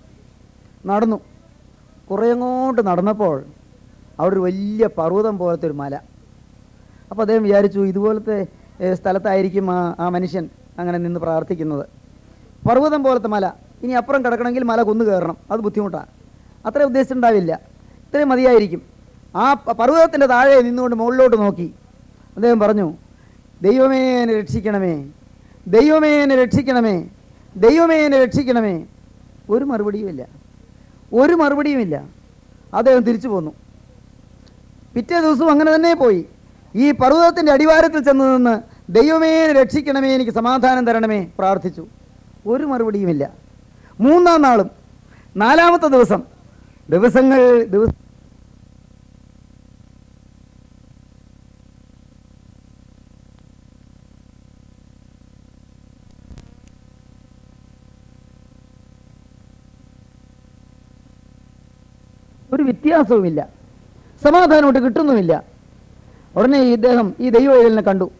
നടന്നു. കുറേ അങ്ങോട്ട് നടന്നപ്പോൾ അവിടെ ഒരു വലിയ പർവതം പോലത്തെ ഒരു മല. അപ്പോൾ അദ്ദേഹം വിചാരിച്ചു ഇതുപോലത്തെ സ്ഥലത്തായിരിക്കും ആ ആ മനുഷ്യൻ അങ്ങനെ നിന്ന് പ്രാർത്ഥിക്കുന്നത്. പർവതം പോലത്തെ മല. ഇനി അപ്പുറം കിടക്കണമെങ്കിൽ മല കുന്നു കയറണം. അത് ബുദ്ധിമുട്ടാണ്. അത്രയും ഉദ്ദേശിച്ചിട്ടുണ്ടാവില്ല ഇത്രയും മതിയായിരിക്കും. ആ പർവതത്തിന്റെ താഴെ നിന്നുകൊണ്ട് മുകളിലോട്ട് നോക്കി. അദ്ദേഹം പറഞ്ഞു ദൈവമേ എന്നെ രക്ഷിക്കണമേ. ദൈവമേ എന്നെ രക്ഷിക്കണമേ. ദൈവമേ എന്നെ രക്ഷിക്കണമേ. ഒരു മറുപടിയുമില്ല ഒരു മറുപടിയുമില്ല അദ്ദേഹം തിരിച്ചു പോന്നു. പിറ്റേ ദിവസവും അങ്ങനെ തന്നെ പോയി. ഈ പർവതത്തിന്റെ അടിവാരത്തിൽ ചെന്ന് നിന്ന് ദൈവമേ എന്നെ രക്ഷിക്കണമേ എനിക്ക് സമാധാനം തരണമേ പ്രാർത്ഥിച്ചു. ഒരു മറുപടിയുമില്ല മൂന്നാം നാളും നാലാമത്തെ ദിവസം ദിവസങ്ങൾ ദിവസം ഒരു വ്യത്യാസവുമില്ല. സമാധാനമോട്ട് കിട്ടുന്നുമില്ല. ഉടനെ ഈ ഇദ്ദേഹം ഈ ദൈവ ദൈവവേദനെ കണ്ടു.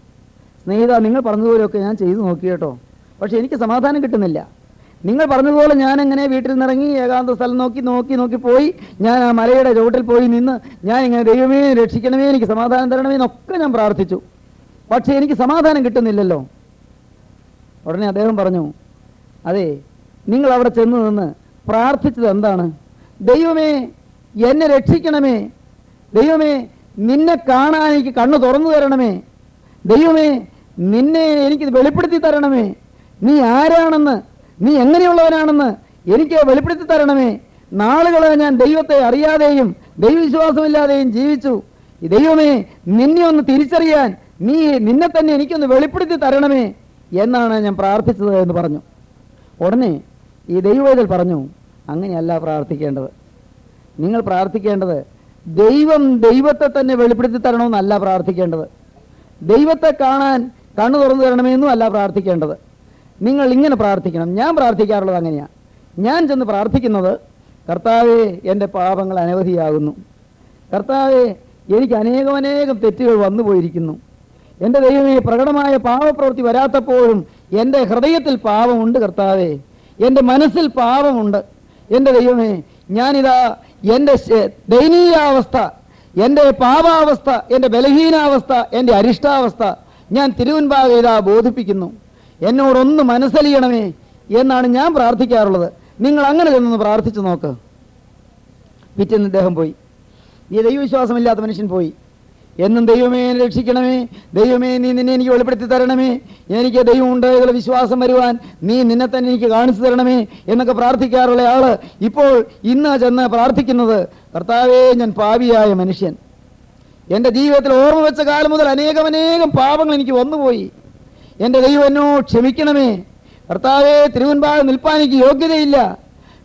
സ്നേഹിത നിങ്ങൾ പറഞ്ഞതുപോലെയൊക്കെ ഞാൻ ചെയ്തു നോക്കി കേട്ടോ. പക്ഷെ എനിക്ക് സമാധാനം കിട്ടുന്നില്ല. നിങ്ങൾ പറഞ്ഞതുപോലെ ഞാൻ എങ്ങനെ വീട്ടിൽ നിന്നിറങ്ങി ഏകാന്ത സ്ഥലം നോക്കി നോക്കി നോക്കി പോയി ഞാൻ ആ മലയുടെ ചുവട്ടിൽ പോയി നിന്ന് ഞാൻ ഇങ്ങനെ ദൈവമേ രക്ഷിക്കണമേ എനിക്ക് സമാധാനം തരണമേ എന്നൊക്കെ ഞാൻ പ്രാർത്ഥിച്ചു. പക്ഷേ എനിക്ക് സമാധാനം കിട്ടുന്നില്ലല്ലോ. ഉടനെ അദ്ദേഹം പറഞ്ഞു അതെ നിങ്ങൾ അവിടെ ചെന്ന് നിന്ന് പ്രാർത്ഥിച്ചത് എന്താണ്? ദൈവമേ എന്നെ രക്ഷിക്കണമേ. ദൈവമേ നിന്നെ കാണാൻ എനിക്ക് കണ്ണു തുറന്നു തരണമേ. ദൈവമേ നിന്നെ എനിക്ക് വെളിപ്പെടുത്തി തരണമേ. നീ ആരാണെന്ന് നീ എങ്ങനെയുള്ളവനാണെന്ന് എനിക്ക് വെളിപ്പെടുത്തി തരണമേ. നാളുകളെ ഞാൻ ദൈവത്തെ അറിയാതെയും ദൈവവിശ്വാസമില്ലാതെയും ജീവിച്ചു. ദൈവമേ നിന്നെ ഒന്ന് തിരിച്ചറിയാൻ നീ നിന്നെ തന്നെ എനിക്കൊന്ന് വെളിപ്പെടുത്തി തരണമേ എന്നാണ് ഞാൻ പ്രാർത്ഥിച്ചത് എന്ന് പറഞ്ഞു. ഉടനെ ഈ ദൈവവേദൽ പറഞ്ഞു അങ്ങനെയല്ല പ്രാർത്ഥിക്കേണ്ടത്. നിങ്ങൾ പ്രാർത്ഥിക്കേണ്ടത് ദൈവം ദൈവത്തെ തന്നെ വെളിപ്പെടുത്തി തരണമെന്നല്ല പ്രാർത്ഥിക്കേണ്ടത്. ദൈവത്തെ കാണാൻ കണ്ണു തുറന്നു തരണമെന്നും അല്ല പ്രാർത്ഥിക്കേണ്ടത്. നിങ്ങൾ ഇങ്ങനെ പ്രാർത്ഥിക്കണം. ഞാൻ പ്രാർത്ഥിക്കാറുള്ളത് അങ്ങനെയാണ് ഞാൻ ചെന്ന് പ്രാർത്ഥിക്കുന്നത് കർത്താവെ എന്റെ പാപങ്ങൾ അനവധിയാകുന്നു. കർത്താവെ എനിക്ക് അനേകം അനേകം തെറ്റുകൾ വന്നു പോയിരിക്കുന്നു. എന്റെ ദൈവമേ പ്രകടമായ പാവപ്രവൃത്തി വരാത്തപ്പോഴും എന്റെ ഹൃദയത്തിൽ പാപമുണ്ട് കർത്താവെ. എന്റെ മനസ്സിൽ പാപമുണ്ട്. എന്റെ ദൈവമേ ഞാനിതാ എന്റെ ദയനീയാവസ്ഥ എന്റെ പാപാവസ്ഥ എന്റെ ബലഹീനാവസ്ഥ എന്റെ അരിഷ്ടാവസ്ഥ ഞാൻ തിരുവൻപാകെ ഇതാ ബോധിപ്പിക്കുന്നു. എന്നോടൊന്ന് മനസ്സലിയണമേ എന്നാണ് ഞാൻ പ്രാർത്ഥിക്കാറുള്ളത്. നിങ്ങൾ അങ്ങനെ ചെന്നൊന്ന് പ്രാർത്ഥിച്ചു നോക്ക്. പിറ്റേന്ന് ഇദ്ദേഹം പോയി. ഈ ദൈവവിശ്വാസമില്ലാത്ത മനുഷ്യൻ പോയി. എന്നും ദൈവമേ എന്നെ രക്ഷിക്കണമേ. ദൈവമേ നീ നിന്നെ എനിക്ക് വെളിപ്പെടുത്തി തരണമേ. എനിക്ക് ദൈവം ഉണ്ടായതുള്ള വിശ്വാസം വരുവാൻ നീ നിന്നെ തന്നെ എനിക്ക് കാണിച്ചു തരണമേ എന്നൊക്കെ പ്രാർത്ഥിക്കാറുള്ള ആൾ ഇപ്പോൾ ഇന്ന് ചെന്ന് പ്രാർത്ഥിക്കുന്നത് കർത്താവേ ഞാൻ പാവിയായ മനുഷ്യൻ. എന്റെ ജീവിതത്തിൽ ഓർമ്മ വെച്ച കാലം മുതൽ അനേകം അനേകം പാപങ്ങൾ എനിക്ക് വന്നുപോയി. എന്റെ ദൈവം എന്നോട് ക്ഷമിക്കണമേ. കർത്താവേ തിരുവൻപാട് നിൽപ്പാൻ എനിക്ക് യോഗ്യതയില്ല.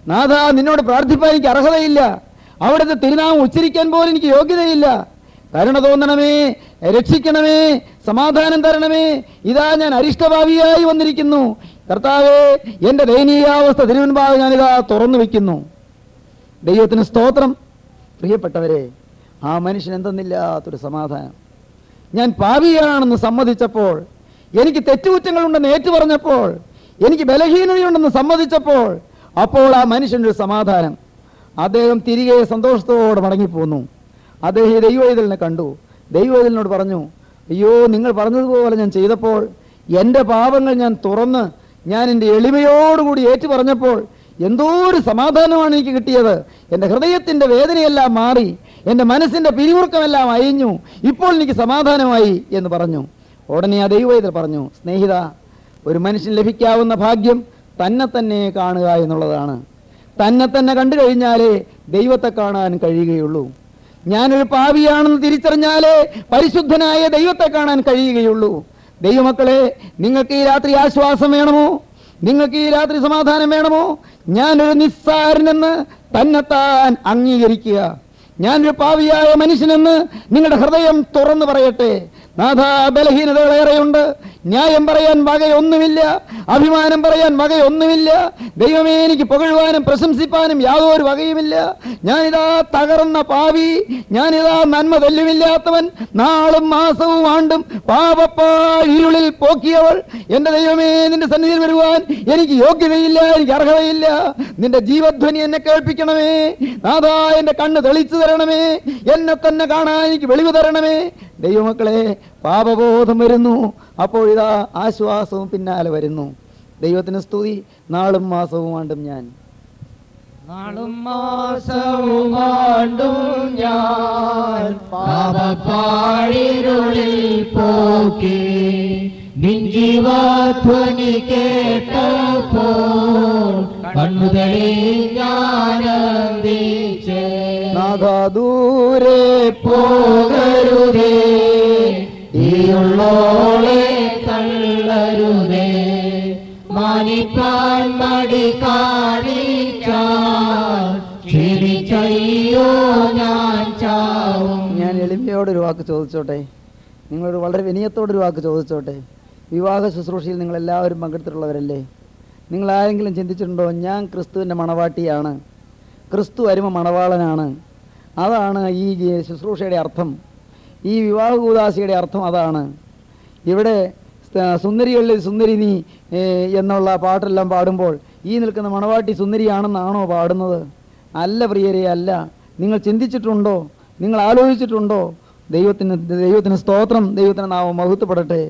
നാഥ നിന്നോട് പ്രാർത്ഥിപ്പാൻ എനിക്ക് അർഹതയില്ല. അവിടുത്തെ തിരുനാമം ഉച്ചരിക്കാൻ പോലും എനിക്ക് യോഗ്യതയില്ല. കരുണ തോന്നണമേ രക്ഷിക്കണമേ സമാധാനം തരണമേ. ഇതാ ഞാൻ അരിഷ്ടഭാവിയായി വന്നിരിക്കുന്നു. കർത്താവെ എന്റെ ദയനീയാവസ്ഥ തിരുവൻപാട് ഞാനിതാ തുറന്നു വയ്ക്കുന്നു ദൈവത്തിന് സ്തോത്രം. പ്രിയപ്പെട്ടവരെ ആ മനുഷ്യൻ എന്തെന്നില്ലാത്തൊരു സമാധാനം. ഞാൻ പാവിയാണെന്ന് സമ്മതിച്ചപ്പോൾ എനിക്ക് തെറ്റുകുറ്റങ്ങളുണ്ടെന്ന് ഏറ്റു പറഞ്ഞപ്പോൾ എനിക്ക് ബലഹീനതയുണ്ടെന്ന് സമ്മതിച്ചപ്പോൾ അപ്പോൾ ആ മനുഷ്യന്റെ സമാധാനം. അദ്ദേഹം തിരികെ സന്തോഷത്തോടെ മടങ്ങിപ്പോന്നു. അദ്ദേഹം ഈ ദൈവവേദലിനെ കണ്ടു. ദൈവവേദലിനോട് പറഞ്ഞു അയ്യോ നിങ്ങൾ പറഞ്ഞതുപോലെ ഞാൻ ചെയ്തപ്പോൾ എന്റെ പാപങ്ങൾ ഞാൻ തുറന്ന് ഞാൻ എന്റെ എളിമയോടുകൂടി ഏറ്റു പറഞ്ഞപ്പോൾ എന്തോ ഒരു സമാധാനമാണ് എനിക്ക് കിട്ടിയത്. എന്റെ ഹൃദയത്തിന്റെ വേദനയെല്ലാം മാറി എന്റെ മനസ്സിന്റെ പിരിമുറുക്കമെല്ലാം അയഞ്ഞു ഇപ്പോൾ എനിക്ക് സമാധാനമായി എന്ന് പറഞ്ഞു. ഉടനെ ആ ദൈവവേദൽ പറഞ്ഞു സ്നേഹിത ഒരു മനുഷ്യൻ ലഭിക്കാവുന്ന ഭാഗ്യം തന്നെ തന്നെ കാണുക എന്നുള്ളതാണ്. തന്നെ തന്നെ കണ്ടു കഴിഞ്ഞാലേ ദൈവത്തെ കാണാൻ കഴിയുകയുള്ളൂ. ഞാനൊരു പാവിയാണെന്ന് തിരിച്ചറിഞ്ഞാലേ പരിശുദ്ധനായ ദൈവത്തെ കാണാൻ കഴിയുകയുള്ളൂ. ദൈവമക്കളെ നിങ്ങൾക്ക് ഈ രാത്രി ആശ്വാസം വേണമോ? നിങ്ങൾക്ക് ഈ രാത്രി സമാധാനം വേണമോ? ഞാനൊരു നിസ്സാരനെന്ന് തന്നെത്താൻ അംഗീകരിക്കുക. ഞാനൊരു പാവിയായ മനുഷ്യനെന്ന് നിങ്ങളുടെ ഹൃദയം തുറന്നു പറയട്ടെ. നാഥ ബലഹീനതകളേറെയുണ്ട് ന്യായം പറയാൻ വകയൊന്നുമില്ല. അഭിമാനം പറയാൻ വകയൊന്നുമില്ല. ദൈവമേ എനിക്ക് പുകഴുവാനും പ്രശംസിപ്പാനും യാതൊരു വകയുമില്ല. ഞാനിതാ തകർന്ന പാവി. ഞാനിതാ നന്മ തെല്ലുമില്ലാത്തവൻ. നാളും മാസവും ആണ്ടും പാപപ്പാഴിരുളിൽ പോക്കിയവൾ. എന്റെ ദൈവമേ നിന്റെ സന്നിധിയിൽ വരുവാൻ എനിക്ക് യോഗ്യതയില്ല എനിക്ക് അർഹതയില്ല. നിന്റെ ജീവധ്വനി എന്നെ കേൾപ്പിക്കണമേ. നാഥ എന്റെ കണ്ണ് തെളിച്ചു തരണമേ. എന്നെ തന്നെ കാണാൻ എനിക്ക് വെളിവ് തരണമേ. ദൈവമക്കളെ പാപബോധം വരുന്നു. അപ്പോഴിതാ ആശ്വാസവും പിന്നാലെ വരുന്നു. ദൈവത്തിന് സ്തുതി. നാളും മാസവും ആണ്ടും ഞാൻ.
നാളും
മാസവുമാണ്ടും ഞാൻ പാപപ്പാഴിരുളിൽ പോക്കി. കേട്ടപ്പോൾ കണ്ണുതളി ഞാനന്ദിച്ചേ
നാഥ ദൂരെ
പോകരുതേ. ഈയുള്ളോളെ തള്ളരുതേ. മാനിപ്പാൻ മടി കാണിച്ചോ. ഞാൻ ചാവും.
ഞാൻ എളിമയോടൊരു വാക്ക് ചോദിച്ചോട്ടെ? നിങ്ങളൊരു വളരെ വിനയത്തോടൊരു വാക്ക് ചോദിച്ചോട്ടെ? വിവാഹ ശുശ്രൂഷയിൽ നിങ്ങൾ എല്ലാവരും പങ്കെടുത്തിട്ടുള്ളവരല്ലേ? നിങ്ങൾ ആരെങ്കിലും ചിന്തിച്ചിട്ടുണ്ടോ ഞാൻ ക്രിസ്തുവിന്റെ മണവാട്ടിയാണ്? ക്രിസ്തു അരുമ മണവാളനാണ്. അതാണ് ഈ ശുശ്രൂഷയുടെ അർത്ഥം. ഈ വിവാഹ കൂതാശയുടെ അർത്ഥം അതാണ്. ഇവിടെ സുന്ദരികളിൽ സുന്ദരി നീ എന്നുള്ള പാട്ടെല്ലാം പാടുമ്പോൾ ഈ നിൽക്കുന്ന മണവാട്ടി സുന്ദരിയാണെന്നാണോ പാടുന്നത്? അല്ല പ്രിയരെ അല്ല. നിങ്ങൾ ചിന്തിച്ചിട്ടുണ്ടോ? നിങ്ങൾ ആലോചിച്ചിട്ടുണ്ടോ? ദൈവത്തിന് ദൈവത്തിന് സ്തോത്രം ദൈവത്തിന് നാമം മഹത്വപ്പെടട്ടെ.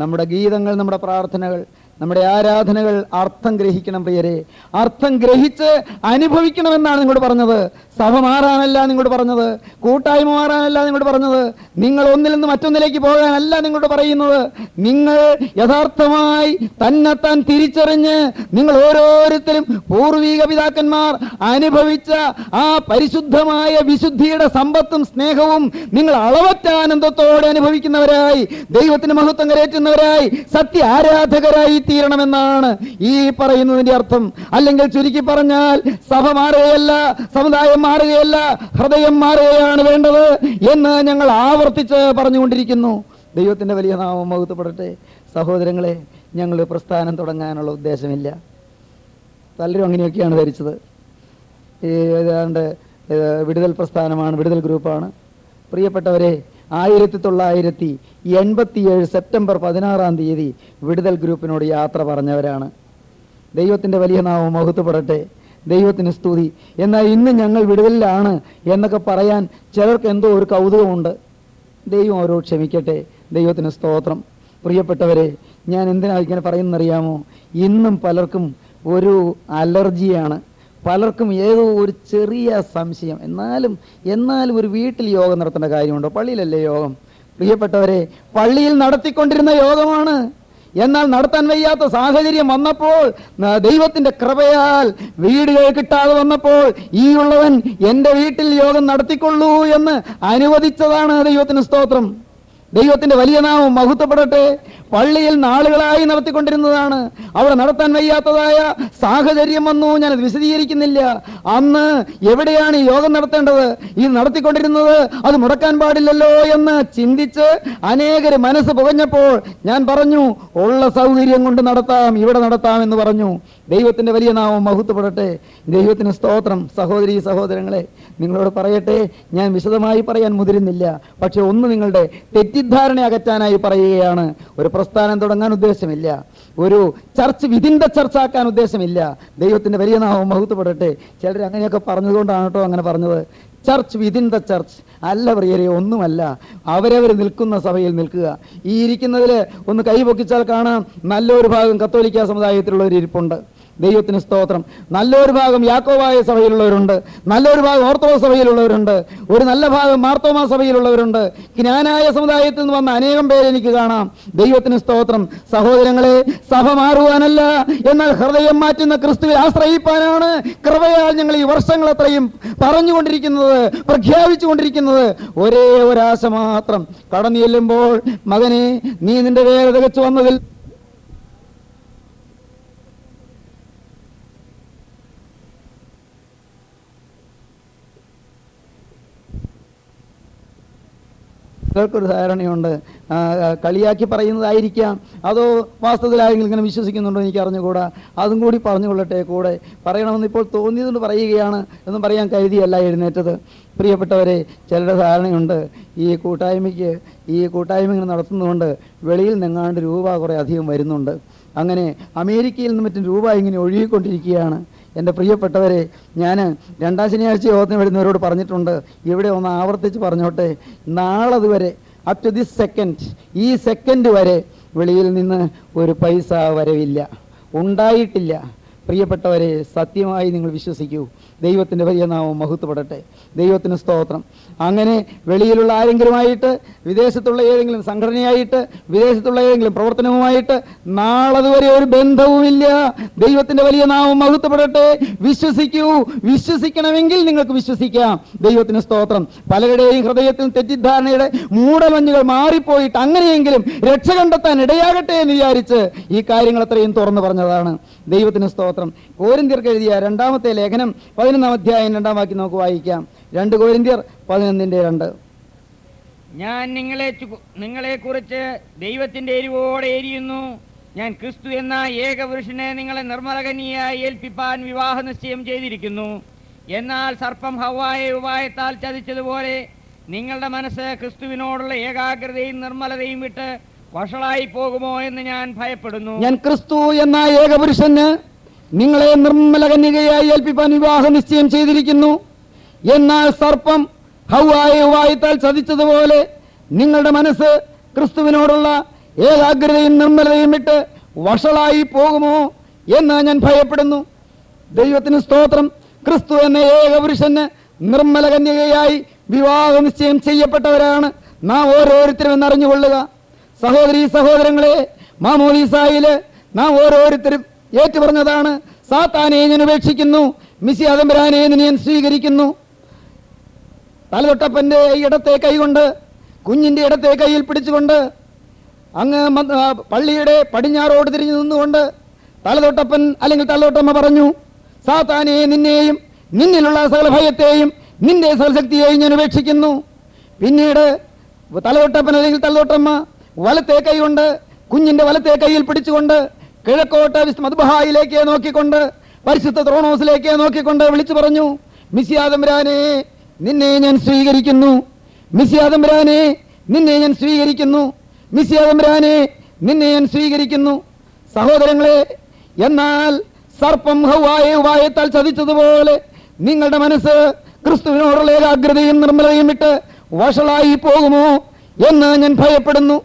നമ്മുടെ ഗീതങ്ങൾ നമ്മുടെ പ്രാർത്ഥനകൾ നമ്മുടെ ആരാധനകൾ അർത്ഥം ഗ്രഹിക്കണം പ്രിയരെ. അർത്ഥം ഗ്രഹിച്ച് അനുഭവിക്കണമെന്നാണ് നിങ്ങളോട് പറഞ്ഞത്. സഭ മാറാനല്ല നിങ്ങളോട് പറഞ്ഞത്. കൂട്ടായ്മ മാറാനല്ല നിങ്ങളോട് പറഞ്ഞത്. നിങ്ങൾ ഒന്നിൽ നിന്ന് മറ്റൊന്നിലേക്ക് പോകാനല്ല നിങ്ങളോട് പറയുന്നത്. നിങ്ങൾ യഥാർത്ഥമായി തന്നെത്താൻ തിരിച്ചറിഞ്ഞ് നിങ്ങൾ ഓരോരുത്തരും പൂർവീക പിതാക്കന്മാർ അനുഭവിച്ച ആ പരിശുദ്ധമായ വിശുദ്ധിയുടെ സമ്പത്തും സ്നേഹവും നിങ്ങൾ അളവറ്റ ആനന്ദത്തോടെ അനുഭവിക്കുന്നവരായി ദൈവത്തിന് മഹത്വം കരയറ്റുന്നവരായി സത്യ ആരാധകരായി തീരണമെന്നാണ് ഈ പറയുന്നതിന്റെ അർത്ഥം. അല്ലെങ്കിൽ ചുരുക്കി പറഞ്ഞാൽ സഭ മാറുകയല്ല സമുദായം മാറുകയല്ല ഹൃദയം മാറുകയാണ് വേണ്ടത് എന്ന് ഞങ്ങൾ ആവർത്തിച്ച് പറഞ്ഞുകൊണ്ടിരിക്കുന്നു. ദൈവത്തിന്റെ വലിയ നാമം മഹത്വപ്പെടട്ടെ. സഹോദരങ്ങളെ ഞങ്ങൾ പ്രസ്ഥാനം തുടങ്ങാനുള്ള ഉദ്ദേശമില്ല. പലരും അങ്ങനെയൊക്കെയാണ് ധരിച്ചത്. ഏതാണ്ട് ഏത് വിടുതൽ പ്രസ്ഥാനമാണ് വിടുതൽ ഗ്രൂപ്പാണ്. പ്രിയപ്പെട്ടവരെ ആയിരത്തി തൊള്ളായിരത്തി എൺപത്തിയേഴ് സെപ്റ്റംബർ പതിനാറാം തീയതി വിടുതൽ ഗ്രൂപ്പിനോട് യാത്ര പറഞ്ഞവരാണ്. ദൈവത്തിന്റെ വലിയ നാമം മഹത്വപ്പെടട്ടെ. ദൈവത്തിന് സ്തുതി. എന്നാൽ ഇന്ന് ഞങ്ങൾ വിടുതലിലാണ് എന്നൊക്കെ പറയാൻ ചിലർക്ക് എന്തോ ഒരു കൗതുകമുണ്ട്. ദൈവം അവരോ ക്ഷമിക്കട്ടെ. ദൈവത്തിന് സ്തോത്രം. പ്രിയപ്പെട്ടവരെ ഞാൻ എന്തിനാ ഇങ്ങനെ പറയുന്നറിയാമോ? ഇന്നും പലർക്കും ഒരു അലർജിയാണ്. പലർക്കും ഏതോ ഒരു ചെറിയ സംശയം. എന്നാലും എന്നാലും ഒരു വീട്ടിൽ യോഗം നടത്തേണ്ട കാര്യമുണ്ടോ? പള്ളിയിലല്ലേ യോഗം? പ്രിയപ്പെട്ടവരെ പള്ളിയിൽ നടത്തിക്കൊണ്ടിരുന്ന യോഗമാണ്. എന്നാൽ നടത്താൻ വയ്യാത്ത സാഹചര്യം വന്നപ്പോൾ ദൈവത്തിന്റെ കൃപയാൽ വീടുകൾ കിട്ടാതെ വന്നപ്പോൾ ഈ ഉള്ളവൻ എന്റെ വീട്ടിൽ യോഗം നടത്തിക്കൊള്ളൂ എന്ന് അനുവദിച്ചതാണ് ദൈവത്തിന് സ്തോത്രം. ദൈവത്തിന്റെ വലിയ നാമം മഹത്വപ്പെടട്ടെ. പള്ളിയിൽ നാളുകളായി നടത്തിക്കൊണ്ടിരുന്നതാണ്. അവിടെ നടത്താൻ വയ്യാത്തതായ സാഹചര്യം വന്നു. ഞാനത് വിശദീകരിക്കുന്നില്ല. അന്ന് എവിടെയാണ് യോഗം നടത്തേണ്ടത്? ഇത് നടത്തിക്കൊണ്ടിരുന്നത് അത് മുടക്കാൻ പാടില്ലല്ലോ എന്ന് ചിന്തിച്ച് അനേകര് മനസ്സ് പുകഞ്ഞപ്പോൾ ഞാൻ പറഞ്ഞു ഉള്ള സൗകര്യം കൊണ്ട് നടത്താം ഇവിടെ നടത്താം എന്ന് പറഞ്ഞു. ദൈവത്തിന്റെ വലിയ നാമം മഹത്വപ്പെടട്ടെ. ദൈവത്തിന് സ്തോത്രം. സഹോദരി സഹോദരങ്ങളെ നിങ്ങളോട് പറയട്ടെ ഞാൻ വിശദമായി പറയാൻ മുതിരുന്നില്ല. പക്ഷെ ഒന്ന് നിങ്ങളുടെ തെറ്റിദ്ധാരണ അകറ്റാനായി പറയുകയാണ്. ഒരു പ്രസ്ഥാനം തുടങ്ങാൻ ഉദ്ദേശമില്ല. ഒരു ചർച്ച് വിധിന്റെ ചർച്ച ആക്കാൻ ഉദ്ദേശമില്ല. ദൈവത്തിന്റെ വലിയ നാമം മഹത്വപ്പെടട്ടെ. ചിലർ അങ്ങനെയൊക്കെ പറഞ്ഞതുകൊണ്ടാണ് കേട്ടോ അങ്ങനെ പറഞ്ഞത്. Church within the church. അല്ല പ്രിയരെ ഒന്നുമല്ല. അവരവർ നിൽക്കുന്ന സഭയിൽ നിൽക്കുക. ഈ ഇരിക്കുന്നതിൽ ഒന്ന് കൈ പൊക്കിച്ചാൽ കാണാം. നല്ലൊരു ഭാഗം കത്തോലിക്ക സമുദായത്തിലുള്ളവർ ഇരിപ്പുണ്ട് ദൈവത്തിന് സ്തോത്രം. നല്ലൊരു ഭാഗം യാക്കോവായ സഭയിലുള്ളവരുണ്ട്. നല്ലൊരു ഭാഗം ഓർത്തഡോക്സ് സഭയിലുള്ളവരുണ്ട്. ഒരു നല്ല ഭാഗം മാർത്തോമാ സഭയിലുള്ളവരുണ്ട്. ജ്ഞാനായ സമുദായത്തിൽ നിന്ന് വന്ന അനേകം പേര് എനിക്ക് കാണാം. ദൈവത്തിന് സ്തോത്രം. സഹോദരങ്ങളെ സഭ മാറുവാനല്ല. എന്നാൽ ഹൃദയം മാറ്റുന്ന ക്രിസ്തുവിൽ ആശ്രയിപ്പാനാണ് കൃപയാൽ ഞങ്ങൾ ഈ വർഷങ്ങൾ അത്രയും പറഞ്ഞുകൊണ്ടിരിക്കുന്നത് പ്രഖ്യാപിച്ചുകൊണ്ടിരിക്കുന്നത്. ഒരേ ഒരാശ മാത്രം. കടന്നു ചെല്ലുമ്പോൾ മകനെ നീ നിന്റെ വേറെ തികച്ചു വന്നതിൽ ഒരു ധാരണയുണ്ട്. കളിയാക്കി പറയുന്നതായിരിക്കാം. അതോ വാസ്തവത്തിൽ ഇങ്ങനെ വിശ്വസിക്കുന്നുണ്ടോ എനിക്ക് അറിഞ്ഞുകൂടാ അതും കൂടി പറഞ്ഞുകൊള്ളട്ടെ കൂടെ. പറയണമെന്ന് ഇപ്പോൾ തോന്നിയതുകൊണ്ട് പറയുകയാണ് എന്നും പറയാൻ കരുതിയല്ല എഴുന്നേറ്റത്. പ്രിയപ്പെട്ടവരെ ചിലരുടെ ധാരണയുണ്ട്. ഈ കൂട്ടായ്മയ്ക്ക് ഈ കൂട്ടായ്മ ഇങ്ങനെ നടത്തുന്നതുകൊണ്ട് വെളിയിൽ നിങ്ങാണ്ട് രൂപ കുറേ അധികം വരുന്നുണ്ട്. അങ്ങനെ അമേരിക്കയിൽ നിന്ന് മറ്റും രൂപ ഇങ്ങനെ ഒഴുകിക്കൊണ്ടിരിക്കുകയാണ്. എന്റെ പ്രിയപ്പെട്ടവരെ ഞാൻ രണ്ടാം ശനിയാഴ്ച യോഗത്തിന് വരുന്നവരോട് പറഞ്ഞിട്ടുണ്ട്. ഇവിടെ ഒന്ന് ആവർത്തിച്ച് പറഞ്ഞോട്ടെ. നാളെ വരെ അപ് ടു ദിസ് സെക്കൻഡ് ഈ സെക്കൻഡ് വരെ വെളിയിൽ നിന്ന് ഒരു പൈസ വരവില്ല. ഉണ്ടായിട്ടില്ല. പ്രിയപ്പെട്ടവരെ സത്യമായി നിങ്ങൾ വിശ്വസിക്കൂ. ദൈവത്തിന്റെ വലിയ നാമം മഹത്വപ്പെടട്ടെ. ദൈവത്തിന് സ്തോത്രം. അങ്ങനെ വെളിയിലുള്ള ആരെങ്കിലുമായിട്ട് വിദേശത്തുള്ള ഏതെങ്കിലും സംഘടനയായിട്ട് വിദേശത്തുള്ള ഏതെങ്കിലും പ്രവർത്തനവുമായിട്ട് നാളതുവരെ ഒരു ബന്ധവുമില്ല. ദൈവത്തിന്റെ വലിയ നാമം മഹത്വപ്പെടട്ടെ. വിശ്വസിക്കൂ. വിശ്വസിക്കണമെങ്കിൽ നിങ്ങൾക്ക് വിശ്വസിക്കാം. ദൈവത്തിന് സ്തോത്രം. പലരുടെയും ഹൃദയത്തിൽ തെറ്റിദ്ധാരണയുടെ മൂടമഞ്ഞുകൾ മാറിപ്പോയിട്ട് അങ്ങനെയെങ്കിലും രക്ഷ കണ്ടെത്താൻ ഇടയാകട്ടെ എന്ന് വിചാരിച്ച് ഈ കാര്യങ്ങൾ അത്രയും തുറന്നു പറഞ്ഞതാണ്. ദൈവത്തിന് സ്തോത്രം. കോരിന്ത്യർക്ക് എഴുതിയ രണ്ടാമത്തെ ലേഖനം പതിനൊന്നാം അധ്യായം രണ്ടാം വാക്യം നമുക്ക് വായിക്കാം. രണ്ട് കോരിന്ത്യർ പതിനൊന്നിന്റെ രണ്ട്.
ഞാൻ നിങ്ങളെ നിങ്ങളെ കുറിച്ച് ദൈവത്തിന്റെ എരിവോടെ എരിയുന്നു. ഞാൻ ക്രിസ്തു എന്ന ഏകപുരുഷനെ നിങ്ങളെ നിർമ്മലകനിയായി ഏൽപ്പിപ്പാൻ വിവാഹ നിശ്ചയം ചെയ്തിരിക്കുന്നു. എന്നാൽ സർപ്പം ഹവായ ഉപായത്താൽ ചതിച്ചതുപോലെ നിങ്ങളുടെ മനസ്സ് ക്രിസ്തുവിനോടുള്ള ഏകാഗ്രതയും നിർമ്മലതയും വിട്ട് വഷളായി പോകുമോ എന്ന് ഞാൻ ഭയപ്പെടുന്നു.
ഞാൻ ക്രിസ്തു എന്ന ഏകപുരുഷന് നിങ്ങളെ നിർമ്മല കന്യകയായി ഏൽപ്പിപ്പാൻ വിവാഹ നിശ്ചയം ചെയ്തിരിക്കുന്നു. എന്നാൽ സർപ്പം ഹൗവായ ഉപായത്താൽ ചതിച്ചതുപോലെ നിങ്ങളുടെ മനസ്സ് ക്രിസ്തുവിനോടുള്ള ഏകാഗ്രതയും നിർമ്മലതയും വിട്ട് വഷളായി പോകുമോ എന്ന് ഞാൻ ഭയപ്പെടുന്നു. ദൈവത്തിന് സ്തോത്രം. ക്രിസ്തു എന്ന ഏകപുരുഷന് നിർമ്മല കന്യകയായി വിവാഹ നിശ്ചയം ചെയ്യപ്പെട്ടവരാണ് നാം ഓരോരുത്തരും എന്നറിഞ്ഞുകൊള്ളുക. സഹോദരി സഹോദരങ്ങളെ മാമോദീസായിൽ നാം ഓരോരുത്തരും ഏറ്റുപറഞ്ഞതാണ് സാത്താനെ ഞാൻ ഉപേക്ഷിക്കുന്നു മിസി അതമ്പരാനെ ഞാൻ സ്വീകരിക്കുന്നു. തലതൊട്ടപ്പന്റെ ഇടത്തെ കൈകൊണ്ട് കുഞ്ഞിന്റെ ഇടത്തെ കൈയിൽ പിടിച്ചുകൊണ്ട് അങ്ങ് പള്ളിയുടെ പടിഞ്ഞാറോട് തിരിഞ്ഞു നിന്നുകൊണ്ട് തലതൊട്ടപ്പൻ അല്ലെങ്കിൽ തലതൊട്ടമ്മ പറഞ്ഞു സാത്താനെ നിന്നെയും നിന്നിലുള്ള സകല നിന്റെ സകലശക്തിയെയും ഞാൻ ഉപേക്ഷിക്കുന്നു. പിന്നീട് തലതൊട്ടപ്പൻ അല്ലെങ്കിൽ തലതൊട്ടമ്മ വലത്തെ കൈ കൊണ്ട് കുഞ്ഞിന്റെ വലത്തേ കൈയിൽ പിടിച്ചുകൊണ്ട് കിഴക്കോട്ട് വിസ് മധുബഹായിലേക്ക് നോക്കിക്കൊണ്ട് പരിശുദ്ധ ത്രോണോസിലേക്ക് നോക്കിക്കൊണ്ട് വിളിച്ചു പറഞ്ഞു മിസിയാദംബരാനെ നിന്നെ ഞാൻ സ്വീകരിക്കുന്നു. മിസിയാദംബരാനെ നിന്നെ ഞാൻ സ്വീകരിക്കുന്നു. മിസിയാദംബരാനെ നിന്നെ ഞാൻ സ്വീകരിക്കുന്നു. സഹോദരങ്ങളെ എന്നാൽ സർപ്പം ഹൗവായ ഉപായത്താൽ ചതിച്ചതുപോലെ നിങ്ങളുടെ മനസ്സ് ക്രിസ്തുവിനോടുള്ള ഏകാഗ്രതയും നിർമ്മലതയും വിട്ട് വഷളായി പോകുമോ എന്ന് ഞാൻ ഭയപ്പെടുന്നു.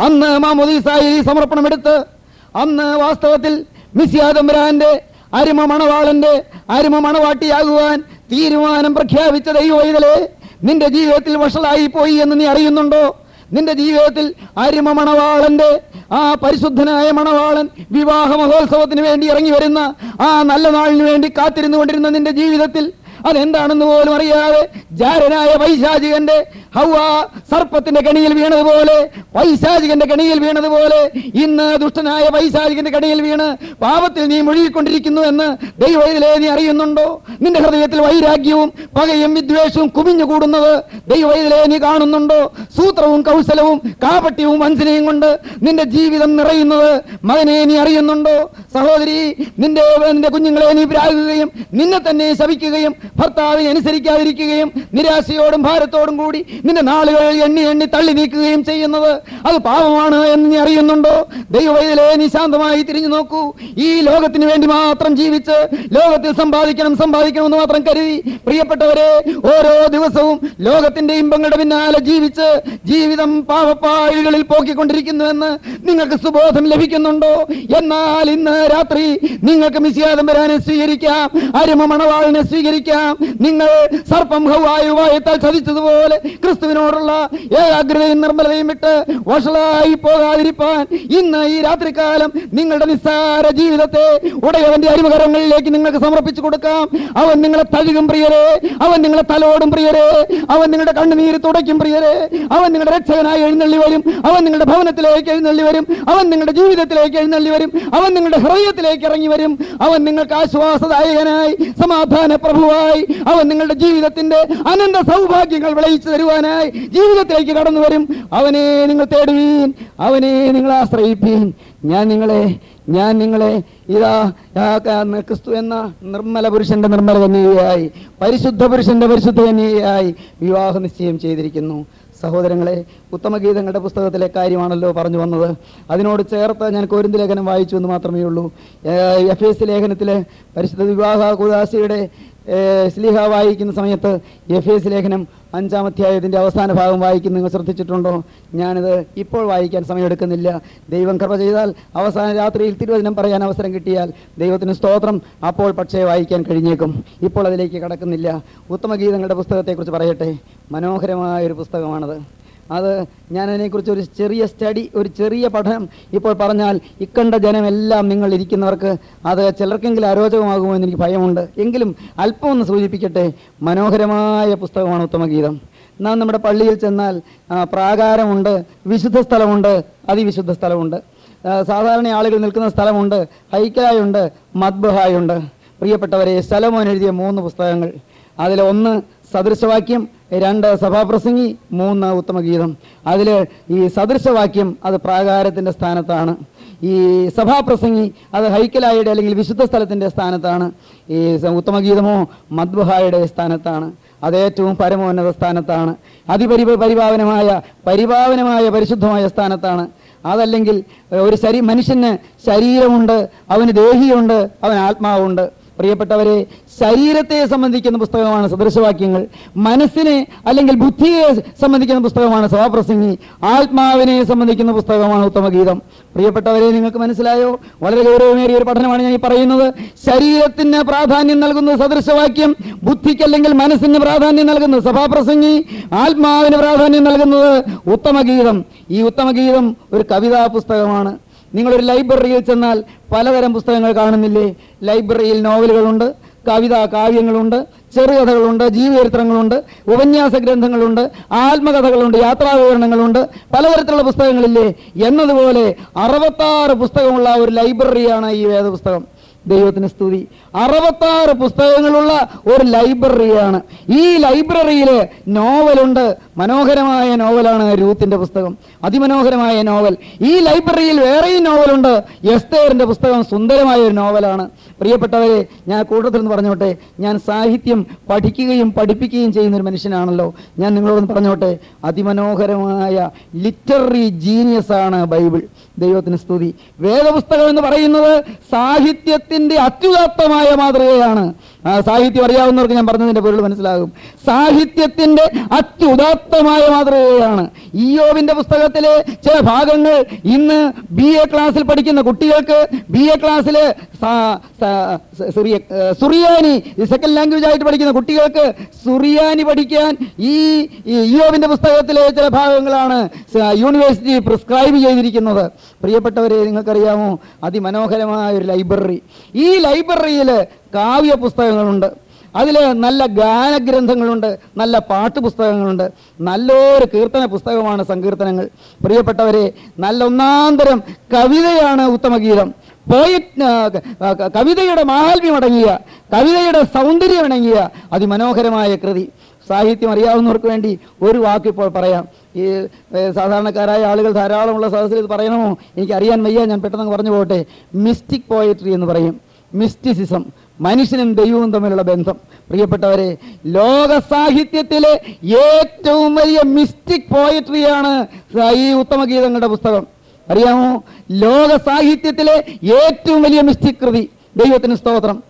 അന്ന് മാമോദീസായി സമർപ്പണമെടുത്ത് അന്ന് വാസ്തവത്തിൽ മിസ്യാദംബരാന്റെ അരിമ മണവാളന്റെ അരിമ മണവാട്ടിയാകുവാൻ തീരുമാനം പ്രഖ്യാപിച്ച ദൈവവൈതലെ നിന്റെ ജീവിതത്തിൽ വഷളായി പോയി എന്ന് നീ അറിയുന്നുണ്ടോ? നിന്റെ ജീവിതത്തിൽ അരിമ മണവാളന്റെ ആ പരിശുദ്ധനായ മണവാളൻ വിവാഹ മഹോത്സവത്തിന് വേണ്ടി ഇറങ്ങി വരുന്ന ആ നല്ല നാളിന് വേണ്ടി കാത്തിരുന്നു കൊണ്ടിരുന്ന നിന്റെ ജീവിതത്തിൽ അതെന്താണെന്ന് പോലും അറിയാതെ ജാരനായ പൈശാചികന്റെ ഹൗവ സർപ്പത്തിന്റെ കണിയിൽ വീണതുപോലെ പൈശാചികന്റെ കണിയിൽ വീണതുപോലെ ഇന്ന് ദുഷ്ടനായ പൈശാചികന്റെ കണിയിൽ വീണ് പാപത്തിൽ നീ മുഴുകിക്കൊണ്ടിരിക്കുന്നു എന്ന് ദൈവത്തിലെ നീ അറിയുന്നുണ്ടോ? നിന്റെ ഹൃദയത്തിൽ വൈരാഗ്യവും പകയും വിദ്വേഷവും കുമിഞ്ഞു കൂടുന്നത് ദൈവത്തിലെ നീ കാണുന്നുണ്ടോ? സൂത്രവും കൗശലവും കാപട്യവും വഞ്ചനയും കൊണ്ട് നിന്റെ ജീവിതം നിറയുന്നത് മകനെ നീ അറിയുന്നുണ്ടോ? സഹോദരി നിന്റെ നിന്റെ കുഞ്ഞുങ്ങളെ നീ പ്രാകുകയും നിന്നെ തന്നെ ശപിക്കുകയും ഭർത്താവിനെ അനുസരിക്കാതിരിക്കുകയും നിരാശയോടും ഭാരത്തോടും കൂടി നിന്റെ നാളുകൾ എണ്ണി എണ്ണി തള്ളി നീക്കുകയും ചെയ്യുന്നത് അത് പാപമാണ് എന്ന് നീ അറിയുന്നുണ്ടോ? ദൈവവൈതലെ നീ ശാന്തമായി തിരിഞ്ഞു നോക്കൂ. ഈ ലോകത്തിന് വേണ്ടി മാത്രം ജീവിച്ച് ലോകത്തിൽ സമ്പാദിക്കണം സമ്പാദിക്കണം എന്ന് മാത്രം കരുതി പ്രിയപ്പെട്ടവരെ ഓരോ ദിവസവും ലോകത്തിന്റെ ഇമ്പങ്ങളുടെ പിന്നാലെ ജീവിച്ച് ജീവിതം പാവപ്പാഴികളിൽ പോക്കിക്കൊണ്ടിരിക്കുന്നുവെന്ന് നിങ്ങൾക്ക് സുബോധം ലഭിക്കുന്നുണ്ടോ? എന്നാൽ ഇന്ന് രാത്രി നിങ്ങൾക്ക് മിസിയാദംബരാനെ സ്വീകരിക്കാം അരുമ മണവാളിനെ സ്വീകരിക്കാം നിങ്ങൾ സർപ്പം ഹൗവായുവായത്താൽ ചതിച്ചതുപോലെ ക്രിസ്തുവിനോടുള്ള ഏകാഗ്രതയും നിർമ്മലതയും വിട്ട് വഷളായി പോകാതിരിപ്പാൻ ഇന്ന് ഈ രാത്രികാലം നിങ്ങളുടെ നിസ്സാര ജീവിതത്തെ ഉടയവന്റെ അരിമകരങ്ങളിലേക്ക് നിങ്ങൾക്ക് സമർപ്പിച്ചു കൊടുക്കാം. അവൻ നിങ്ങളെ തഴുകും പ്രിയരെ അവൻ നിങ്ങളെ തലോടും പ്രിയരെ അവൻ നിങ്ങളുടെ കണ്ണുനീര് തുടയ്ക്കും പ്രിയരെ അവൻ നിങ്ങളുടെ രക്ഷകനായി എഴുന്നള്ളി വരും അവൻ നിങ്ങളുടെ ഭവനത്തിലേക്ക് എഴുന്നള്ളി വരും അവൻ നിങ്ങളുടെ ജീവിതത്തിലേക്ക് എഴുന്നള്ളി വരും അവൻ നിങ്ങളുടെ ഹൃദയത്തിലേക്ക് ഇറങ്ങി വരും അവൻ നിങ്ങൾക്ക് ആശ്വാസദായകനായി സമാധാന പ്രഭുവായി അവൻ നിങ്ങളുടെ ജീവിതത്തിന്റെ അനന്ത സൗഭാഗ്യങ്ങൾ വിളയിച്ചു തരുവാനായി. ജീവിതത്തിലേക്ക് കടന്നു വരും. അവനെ നിങ്ങൾ തേടുവീൻ. അവനെ നിങ്ങൾ ആശ്രയിപ്പീൻ. ഞാൻ നിങ്ങളെ ഞാൻ നിങ്ങളെ ഇതാ ക്രിസ്തു എന്ന നിർമ്മല പുരുഷന്റെ നിർമ്മല കന്യകയായി പരിശുദ്ധ പുരുഷന്റെ പരിശുദ്ധ കന്യകയായി വിവാഹ നിശ്ചയം ചെയ്തിരിക്കുന്നു. സഹോദരങ്ങളെ ഉത്തമഗീതങ്ങളുടെ പുസ്തകത്തിലെ കാര്യമാണല്ലോ പറഞ്ഞു വന്നത്. അതിനോട് ചേർത്ത് ഞാൻ കോരിന്ത് ലേഖനം വായിച്ചു എന്ന് മാത്രമേ ഉള്ളൂ. എഫ് എസ് ലേഖനത്തിലെ പരിശുദ്ധ വിവാഹ കുദാസിയുടെ സ്ലിഹ വായിക്കുന്ന സമയത്ത് എഫ് എസ് ലേഖനം അഞ്ചാം അധ്യായത്തിന്റെ അവസാന ഭാഗം വായിക്കുന്ന നിങ്ങൾ ശ്രദ്ധിച്ചിട്ടുണ്ടോ? ഞാനിത് ഇപ്പോൾ വായിക്കാൻ സമയമെടുക്കുന്നില്ല. ദൈവം കൃപ ചെയ്താൽ അവസാന രാത്രിയിൽ തിരുവചനം പറയാൻ അവസരം കിട്ടിയാൽ ദൈവത്തിന് സ്തോത്രം. അപ്പോൾ പക്ഷേ വായിക്കാൻ കഴിഞ്ഞേക്കും. ഇപ്പോൾ അതിലേക്ക് കടക്കുന്നില്ല. ഉത്തമഗീതങ്ങളുടെ പുസ്തകത്തെക്കുറിച്ച് പറയട്ടെ. മനോഹരമായ ഒരു പുസ്തകമാണത്. അത് ഞാൻ അതിനെക്കുറിച്ച് ഒരു ചെറിയ സ്റ്റഡി ഒരു ചെറിയ പഠനം ഇപ്പോൾ പറഞ്ഞാൽ ഇക്കണ്ട ജനമെല്ലാം നിങ്ങൾ ഇരിക്കുന്നവർക്ക് അത് ചിലർക്കെങ്കിലും അരോചകമാകുമോ എന്ന് എനിക്ക് ഭയമുണ്ട്. എങ്കിലും അല്പം ഒന്ന് സൂചിപ്പിക്കട്ടെ മനോഹരമായ പുസ്തകമാണ് ഉത്തമഗീതം. നാം നമ്മുടെ പള്ളിയിൽ ചെന്നാൽ പ്രാകാരമുണ്ട് വിശുദ്ധ സ്ഥലമുണ്ട് അതിവിശുദ്ധ സ്ഥലമുണ്ട്. സാധാരണ ആളുകൾ നിൽക്കുന്ന സ്ഥലമുണ്ട് ഹൈക്കായുണ്ട് മദ്ബഹായുണ്ട്. പ്രിയപ്പെട്ടവരെ ശലമോൻ എഴുതിയ മൂന്ന് പുസ്തകങ്ങൾ. അതിലൊന്ന് സദൃശവാക്യം രണ്ട് സഭാപ്രസംഗി മൂന്ന് ഉത്തമഗീതം അതിൽ ഈ സദൃശവാക്യം അത് പ്രാകാരത്തിന്റെ സ്ഥാനത്താണ്. ഈ സഭാപ്രസംഗി അത് ഹൈക്കലായുടെ അല്ലെങ്കിൽ വിശുദ്ധ സ്ഥലത്തിന്റെ സ്ഥാനത്താണ്. ഈ ഉത്തമഗീതമോ മദ്ബഹായുടെ സ്ഥാനത്താണ്. അതേറ്റവും പരമോന്നത സ്ഥാനത്താണ്. അതിപരി പരിപാവനമായ പരിപാവനമായ പരിശുദ്ധമായ സ്ഥാനത്താണ്. അതല്ലെങ്കിൽ ഒരു ശരീ മനുഷ്യന് ശരീരമുണ്ട് അവന് ദേഹിയുണ്ട് അവന് ആത്മാവുണ്ട്. പ്രിയപ്പെട്ടവരെ ശരീരത്തെ സംബന്ധിക്കുന്ന പുസ്തകമാണ് സദൃശവാക്യങ്ങൾ. മനസ്സിനെ അല്ലെങ്കിൽ ബുദ്ധിയെ സംബന്ധിക്കുന്ന പുസ്തകമാണ് സഭാപ്രസംഗി. ആത്മാവിനെ സംബന്ധിക്കുന്ന പുസ്തകമാണ് ഉത്തമഗീതം. പ്രിയപ്പെട്ടവരെ നിങ്ങൾക്ക് മനസ്സിലായോ? വളരെ ഗൗരവമേറിയ ഒരു പഠനമാണ് ഞാൻ ഈ പറയുന്നത്. ശരീരത്തിന് പ്രാധാന്യം നൽകുന്നത് സദൃശവാക്യം ബുദ്ധിക്ക് അല്ലെങ്കിൽ മനസ്സിന് പ്രാധാന്യം നൽകുന്നത് സഭാപ്രസംഗി ആത്മാവിന് പ്രാധാന്യം നൽകുന്നത് ഉത്തമഗീതം. ഈ ഉത്തമഗീതം ഒരു കവിതാ പുസ്തകമാണ്. നിങ്ങളൊരു ലൈബ്രറിയിൽ ചെന്നാൽ പലതരം പുസ്തകങ്ങൾ കാണുന്നില്ലേ? ലൈബ്രറിയിൽ നോവലുകളുണ്ട് കവിത കാവ്യങ്ങളുണ്ട് ചെറുകഥകളുണ്ട് ജീവചരിത്രങ്ങളുണ്ട് ഉപന്യാസ ഗ്രന്ഥങ്ങളുണ്ട് ആത്മകഥകളുണ്ട് യാത്രാവിവരണങ്ങളുണ്ട്. പലതരത്തിലുള്ള പുസ്തകങ്ങളില്ലേ? എന്നതുപോലെ അറുപത്താറ് പുസ്തകമുള്ള ഒരു ലൈബ്രറിയാണ് ഈ വേദപുസ്തകം. ദൈവത്തിന് സ്തുതി. അറുപത്താറ് പുസ്തകങ്ങളുള്ള ഒരു ലൈബ്രറിയാണ്. ഈ ലൈബ്രറിയിൽ നോവലുണ്ട്. മനോഹരമായ നോവലാണ് രൂത്തിന്റെ പുസ്തകം. അതിമനോഹരമായ നോവൽ. ഈ ലൈബ്രറിയിൽ വേറെയും നോവലുണ്ട്. എസ്തേറിന്റെ പുസ്തകം സുന്ദരമായ ഒരു നോവലാണ്. പ്രിയപ്പെട്ടവരെ ഞാൻ കൂട്ടത്തിൽ നിന്ന് പറഞ്ഞോട്ടെ ഞാൻ സാഹിത്യം പഠിക്കുകയും പഠിപ്പിക്കുകയും ചെയ്യുന്ന ഒരു മനുഷ്യനാണല്ലോ. ഞാൻ നിങ്ങളോടൊന്ന് പറഞ്ഞോട്ടെ അതിമനോഹരമായ ലിറ്റററി ജീനിയസ് ആണ് ബൈബിൾ. ദൈവത്തിന് സ്തുതി. വേദപുസ്തകം എന്ന് പറയുന്നത് സാഹിത്യത്തിന്റെ അത്യുദാത്തമായ മാതൃകയാണ്. സാഹിത്യം അറിയാവുന്നവർക്ക് ഞാൻ പറഞ്ഞതിന്റെ പൊരുൾ മനസ്സിലാകും. സാഹിത്യത്തിന്റെ അത്യുദാത്തമായ മാതൃകയാണ് ഇയോവിന്റെ പുസ്തകത്തിലെ ചില ഭാഗങ്ങൾ ഇന്ന് ബി എ ക്ലാസ്സിൽ പഠിക്കുന്ന കുട്ടികൾക്ക് ബി എ ക്ലാസ്സിൽ സുറിയാനി സെക്കൻഡ് ലാംഗ്വേജ് ആയിട്ട് പഠിക്കുന്ന കുട്ടികൾക്ക് സുറിയാനി പഠിക്കാൻ ഈ ഇയോവിന്റെ പുസ്തകത്തിലെ ചില ഭാഗങ്ങളാണ് യൂണിവേഴ്സിറ്റി പ്രിസ്ക്രൈബ് ചെയ്തിരിക്കുന്നത്. പ്രിയപ്പെട്ടവരെ നിങ്ങൾക്കറിയാമോ? അതിമനോഹരമായ ഒരു ലൈബ്രറി ഈ ലൈബ്രറിയിൽ കാവ്യ പുസ്തകങ്ങളുണ്ട് അതിൽ നല്ല ഗാനഗ്രന്ഥങ്ങളുണ്ട് നല്ല പാട്ട് പുസ്തകങ്ങളുണ്ട് നല്ലൊരു കീർത്തന പുസ്തകമാണ് സങ്കീർത്തനങ്ങൾ. പ്രിയപ്പെട്ടവരെ നല്ല ഒന്നാന്തരം കവിതയാണ് ഉത്തമഗീതം. പോയിറ്റ് കവിതയുടെ മാഹാത്മ്യം അടങ്ങിയ കവിതയുടെ സൗന്ദര്യം അടങ്ങിയ അതിമനോഹരമായ കൃതി. സാഹിത്യം അറിയാവുന്നവർക്ക് വേണ്ടി ഒരു വാക്കിപ്പോൾ പറയാം. ഈ സാധാരണക്കാരായ ആളുകൾ ധാരാളമുള്ള സദസ്സിൽ ഇത് പറയണമോ? എനിക്ക് അറിയാൻ വയ്യ ഞാൻ പെട്ടെന്ന് പറഞ്ഞു പോകട്ടെ. മിസ്റ്റിക് പോയട്രി എന്ന് പറയും. മിസ്റ്റിസിസം. മനുഷ്യനും ദൈവവും തമ്മിലുള്ള ബന്ധം. പ്രിയപ്പെട്ടവരെ ലോക സാഹിത്യത്തിലെ ഏറ്റവും വലിയ മിസ്റ്റിക് പോയട്രിയാണ് ഈ ഉത്തമഗീതങ്ങളുടെ പുസ്തകം. അറിയാമോ? ലോക സാഹിത്യത്തിലെ ഏറ്റവും വലിയ മിസ്റ്റിക് കൃതി. ദൈവത്തിന് സ്തോത്രം.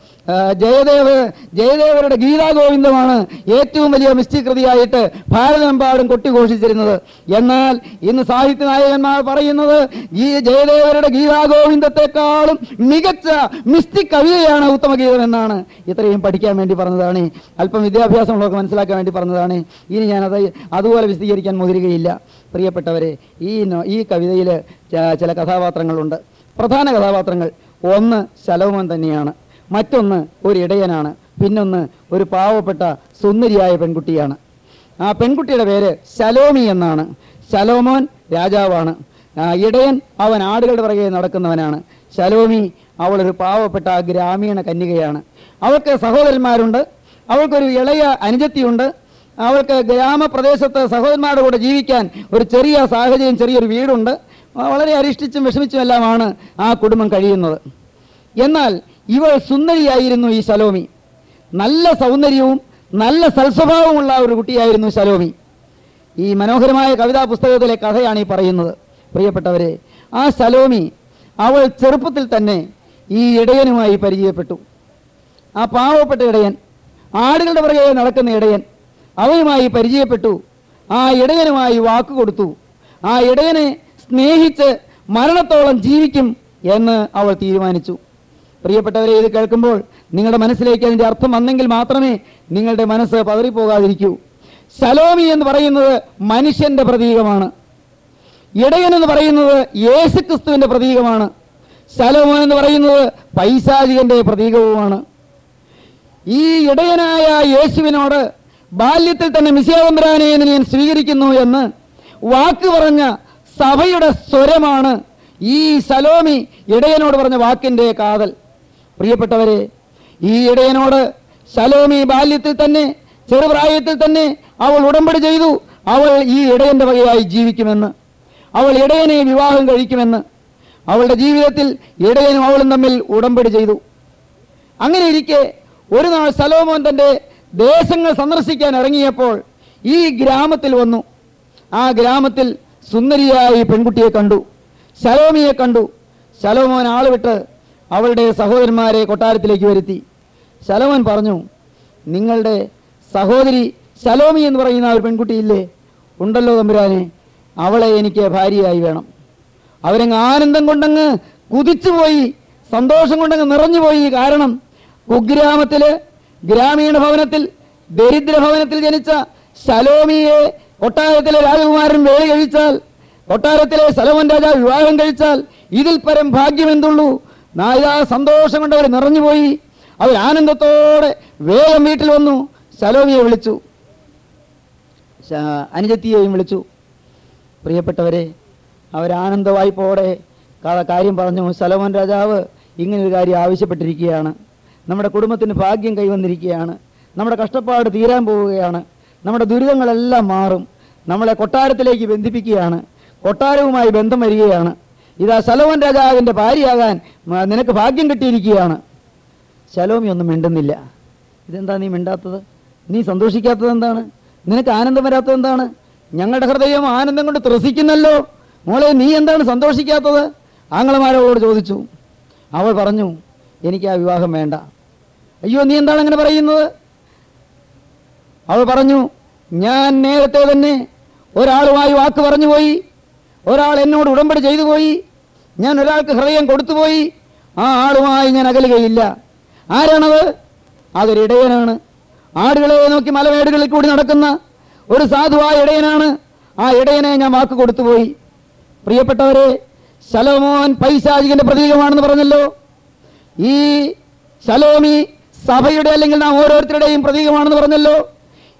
ജയദേവ് ജയദേവരുടെ ഗീതാഗോവിന്ദമാണ് ഏറ്റവും വലിയ മിസ്റ്റിക് കൃതിയായിട്ട് ഭാരതമെമ്പാടും കൊട്ടിഘോഷിച്ചിരുന്നത്. എന്നാൽ ഇന്ന് സാഹിത്യ നായകന്മാർ പറയുന്നത് ഈ ജയദേവരുടെ ഗീതാഗോവിന്ദത്തെക്കാളും മികച്ച മിസ്റ്റിക് കവിതയാണ് ഉത്തമഗീതം എന്നാണ് ഇത്രയും പഠിക്കാൻ വേണ്ടി പറഞ്ഞതാണ്. അല്പം വിദ്യാഭ്യാസമുള്ളവർക്ക് മനസ്സിലാക്കാൻ വേണ്ടി പറഞ്ഞതാണ്. ഇനി ഞാനത് അതുപോലെ വിശദീകരിക്കാൻ മുതിരുകയില്ല. പ്രിയപ്പെട്ടവരെ ഈ ഈ കവിതയിൽ ചില കഥാപാത്രങ്ങളുണ്ട്. പ്രധാന കഥാപാത്രങ്ങൾ ഒന്ന് ശലവമൻ തന്നെയാണ്. മറ്റൊന്ന് ഒരു ഇടയനാണ്. പിന്നൊന്ന് ഒരു പാവപ്പെട്ട സുന്ദരിയായ പെൺകുട്ടിയാണ്. ആ പെൺകുട്ടിയുടെ പേര് ശലോമി എന്നാണ്. ശലോമോൻ രാജാവാണ്. ഇടയൻ അവൻ ആടുകളുടെ പിറകെ നടക്കുന്നവനാണ്. ശലോമി അവളൊരു പാവപ്പെട്ട ഗ്രാമീണ കന്യകയാണ്. അവൾക്ക് സഹോദരന്മാരുണ്ട്. അവൾക്കൊരു ഇളയ അനുജത്തിയുണ്ട്. അവൾക്ക് ഗ്രാമപ്രദേശത്ത് സഹോദരന്മാരുടെ കൂടെ ജീവിക്കാൻ ഒരു ചെറിയ സാഹചര്യം ചെറിയൊരു വീടുണ്ട്. വളരെ അരിഷ്ടിച്ചും വിഷമിച്ചും എല്ലാമാണ് ആ കുടുംബം കഴിയുന്നത്. എന്നാൽ ഇവൾ സുന്ദരിയായിരുന്നു ഈ ശലോമി. നല്ല സൗന്ദര്യവും നല്ല സൽസ്വഭാവമുള്ള ഒരു കുട്ടിയായിരുന്നു ശലോമി. ഈ മനോഹരമായ കവിതാ പുസ്തകത്തിലെ കഥയാണ് ഈ പറയുന്നത്. പ്രിയപ്പെട്ടവരെ ആ ശലോമി അവൾ ചെറുപ്പത്തിൽ തന്നെ ഈ ഇടയനുമായി പരിചയപ്പെട്ടു. ആ പാവപ്പെട്ട ഇടയൻ ആടുകളുടെ പുറകെ നടക്കുന്ന ഇടയൻ അവനുമായി പരിചയപ്പെട്ടു. ആ ഇടയനുമായി വാക്ക് കൊടുത്തു. ആ ഇടയനെ സ്നേഹിച്ച് മരണത്തോളം ജീവിക്കും എന്ന് അവൾ തീരുമാനിച്ചു. പ്രിയപ്പെട്ടവരെ ഇത് കേൾക്കുമ്പോൾ നിങ്ങളുടെ മനസ്സിലേക്ക് അതിന്റെ അർത്ഥം വന്നെങ്കിൽ മാത്രമേ നിങ്ങളുടെ മനസ്സ് പതറിപ്പോകാതിരിക്കൂ. സലോമി എന്ന് പറയുന്നത് മനുഷ്യന്റെ പ്രതീകമാണ്. ഇടയൻ എന്ന് പറയുന്നത് യേശു യേശുക്രിസ്തുവിന്റെ പ്രതീകമാണ്. സലോമോൻ എന്ന് പറയുന്നത് പൈശാചികന്റെ പ്രതീകവുമാണ്. ഈ ഇടയനായ യേശുവിനോട് ബാല്യത്തിൽ തന്നെ മിശിയാതമ്പരാനെ എന്ന് ഞാൻ സ്വീകരിക്കുന്നു എന്ന് വാക്ക് പറഞ്ഞ സഭയുടെ സ്വരമാണ് ഈ സലോമി ഇടയനോട് പറഞ്ഞ വാക്കിന്റെ കാതൽ. പ്രിയപ്പെട്ടവരെ ഈ ഇടയനോട് ശലോമി ബാല്യത്തിൽ തന്നെ ചെറുപ്രായത്തിൽ തന്നെ അവൾ ഉടമ്പടി ചെയ്തു. അവൾ ഈ ഇടയന്റെ വകയായി ജീവിക്കുമെന്ന് അവൾ ഇടയനെ വിവാഹം കഴിക്കുമെന്ന് അവളുടെ ജീവിതത്തിൽ ഇടയനും അവളും തമ്മിൽ ഉടമ്പടി ചെയ്തു. അങ്ങനെ ഇരിക്കെ ഒരു നാൾ സലോമോൻ തന്റെ ദേശങ്ങൾ സന്ദർശിക്കാൻ ഇറങ്ങിയപ്പോൾ ഈ ഗ്രാമത്തിൽ വന്നു. ആ ഗ്രാമത്തിൽ സുന്ദരിയായ പെൺകുട്ടിയെ കണ്ടു. സലോമിയെ കണ്ടു. സലോമോൻ ആൾ വിട്ട് അവളുടെ സഹോദരന്മാരെ കൊട്ടാരത്തിലേക്ക് വരുത്തി. ശലോമൻ പറഞ്ഞു നിങ്ങളുടെ സഹോദരി ശലോമി എന്ന് പറയുന്ന ഒരു പെൺകുട്ടിയില്ലേ? ഉണ്ടല്ലോ തമ്പുരാനെ അവളെ എനിക്ക് ഭാര്യയായി വേണം. അവരങ്ങ് ആനന്ദം കൊണ്ടങ്ങ് കുതിച്ചുപോയി സന്തോഷം കൊണ്ടങ്ങ് നിറഞ്ഞുപോയി. കാരണം കുഗ്രാമത്തിൽ ഗ്രാമീണ ഭവനത്തിൽ ദരിദ്ര ഭവനത്തിൽ ജനിച്ച ശലോമിയെ കൊട്ടാരത്തിലെ രാജകുമാരൻ വേളി കഴിച്ചാൽ കൊട്ടാരത്തിലെ സലോമൻ രാജാവ് വിവാഹം കഴിച്ചാൽ ഇതിൽ പരം ഭാഗ്യം നായക സന്തോഷം കൊണ്ട് അവർ നിറഞ്ഞുപോയി. അവർ ആനന്ദത്തോടെ വേഗം വീട്ടിൽ വന്നു. ശലോമിയെ വിളിച്ചു. അനുജത്തിയെയും വിളിച്ചു. പ്രിയപ്പെട്ടവരെ അവർ ആനന്ദമായി വായ്പോടെ കാര്യം പറഞ്ഞു. സലോമൻ രാജാവ് ഇങ്ങനൊരു കാര്യം ആവശ്യപ്പെട്ടിരിക്കുകയാണ്. നമ്മുടെ കുടുംബത്തിന് ഭാഗ്യം കൈവന്നിരിക്കുകയാണ്. നമ്മുടെ കഷ്ടപ്പാട് തീരാൻ പോവുകയാണ്. നമ്മുടെ ദുരിതങ്ങളെല്ലാം മാറും. നമ്മളെ കൊട്ടാരത്തിലേക്ക് ബന്ധിപ്പിക്കുകയാണ്. കൊട്ടാരവുമായി ബന്ധം വരികയാണ്. ഇതാ സലോമൻ രാജാവിന്റെ ഭാര്യയാകാൻ നിനക്ക് ഭാഗ്യം കിട്ടിയിരിക്കുകയാണ്. ശലോമി ഒന്നും മിണ്ടുന്നില്ല. ഇതെന്താ നീ മിണ്ടാത്തത്? നീ സന്തോഷിക്കാത്തത് എന്താണ്? നിനക്ക് ആനന്ദം വരാത്തത് എന്താണ്? ഞങ്ങളുടെ ഹൃദയം ആനന്ദം കൊണ്ട് ത്രസിക്കുന്നല്ലോ. മോളെ നീ എന്താണ് സന്തോഷിക്കാത്തത്? ആങ്ങളമാരോട് ചോദിച്ചു. അവൾ പറഞ്ഞു എനിക്ക് ആ വിവാഹം വേണ്ട. അയ്യോ നീ എന്താണ് അങ്ങനെ പറയുന്നത്? അവൾ പറഞ്ഞു ഞാൻ നേരത്തെ തന്നെ ഒരാളുമായി വാക്ക് പറഞ്ഞു പോയി. ഒരാൾ എന്നോട് ഉടമ്പടി ചെയ്തു പോയി. ഞാൻ ഒരാൾക്ക് ഹൃദയം കൊടുത്തുപോയി ആ ആളുമായി ഞാൻ അകലുകയില്ല. ആരാണത്? അതൊരു ഇടയനാണ്. ആടുകളെ നോക്കി മലമേടുകളിൽ കൂടി നടക്കുന്ന ഒരു സാധുവായ ഇടയനാണ്. ആ ഇടയനെ ഞാൻ വാക്ക് കൊടുത്തുപോയി. പ്രിയപ്പെട്ടവരെ ശലോമോൻ പൈശാചികന്റെ പ്രതീകമാണെന്ന് പറഞ്ഞല്ലോ. ഈ ശലോമി സഭയുടെ അല്ലെങ്കിൽ നാം ഓരോരുത്തരുടെയും പ്രതീകമാണെന്ന് പറഞ്ഞല്ലോ.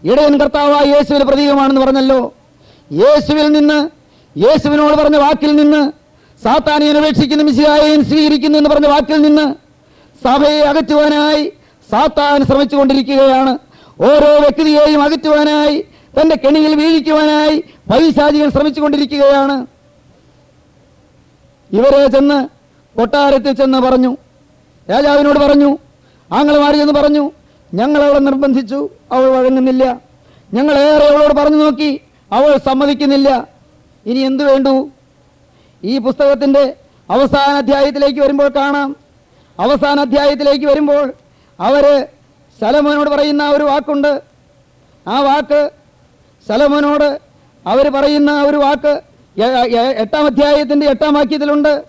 ഇടയൻ കർത്താവായ യേശുവിന്റെ പ്രതീകമാണെന്ന് പറഞ്ഞല്ലോ. യേശുവിൽ നിന്ന് യേശുവിനോട് പറഞ്ഞ വാക്കിൽ നിന്ന് സാത്താനിയെ അപേക്ഷിക്കുന്ന മിശിഹായെയും സ്വീകരിക്കുന്നു എന്ന് പറഞ്ഞ വാക്കിൽ നിന്ന് സഭയെ അകറ്റുവാനായി സാത്താൻ ശ്രമിച്ചുകൊണ്ടിരിക്കുകയാണ്. ഓരോ വ്യക്തിയെയും അകറ്റുവാനായി തന്റെ കെണിയിൽ വീഴിക്കുവാനായി പൈശാചികൻ ശ്രമിച്ചുകൊണ്ടിരിക്കുകയാണ്. ഇവരെ ചെന്ന് കൊട്ടാരത്തിൽ ചെന്ന് പറഞ്ഞു. രാജാവിനോട് പറഞ്ഞു ആംഗ്ലമാരി എന്ന് പറഞ്ഞു. ഞങ്ങൾ അവളെ നിർബന്ധിച്ചു അവൾ വഴങ്ങുന്നില്ല. ഞങ്ങൾ ഏറെ അവളോട് പറഞ്ഞു നോക്കി അവൾ സമ്മതിക്കുന്നില്ല. ഇനി എന്തു വേണ്ടു? ഈ പുസ്തകത്തിന്റെ അവസാന അധ്യായത്തിലേക്ക് വരുമ്പോൾ കാണാം. അവസാന അധ്യായത്തിലേക്ക് വരുമ്പോൾ അവർ സലമോനോട് പറയുന്ന ഒരു വാക്കുണ്ട്. ആ വാക്ക് സലമോനോട് അവർ പറയുന്ന ഒരു വാക്ക് എട്ടാം അധ്യായത്തിന്റെ എട്ടാം വാക്യത്തിലുണ്ട്.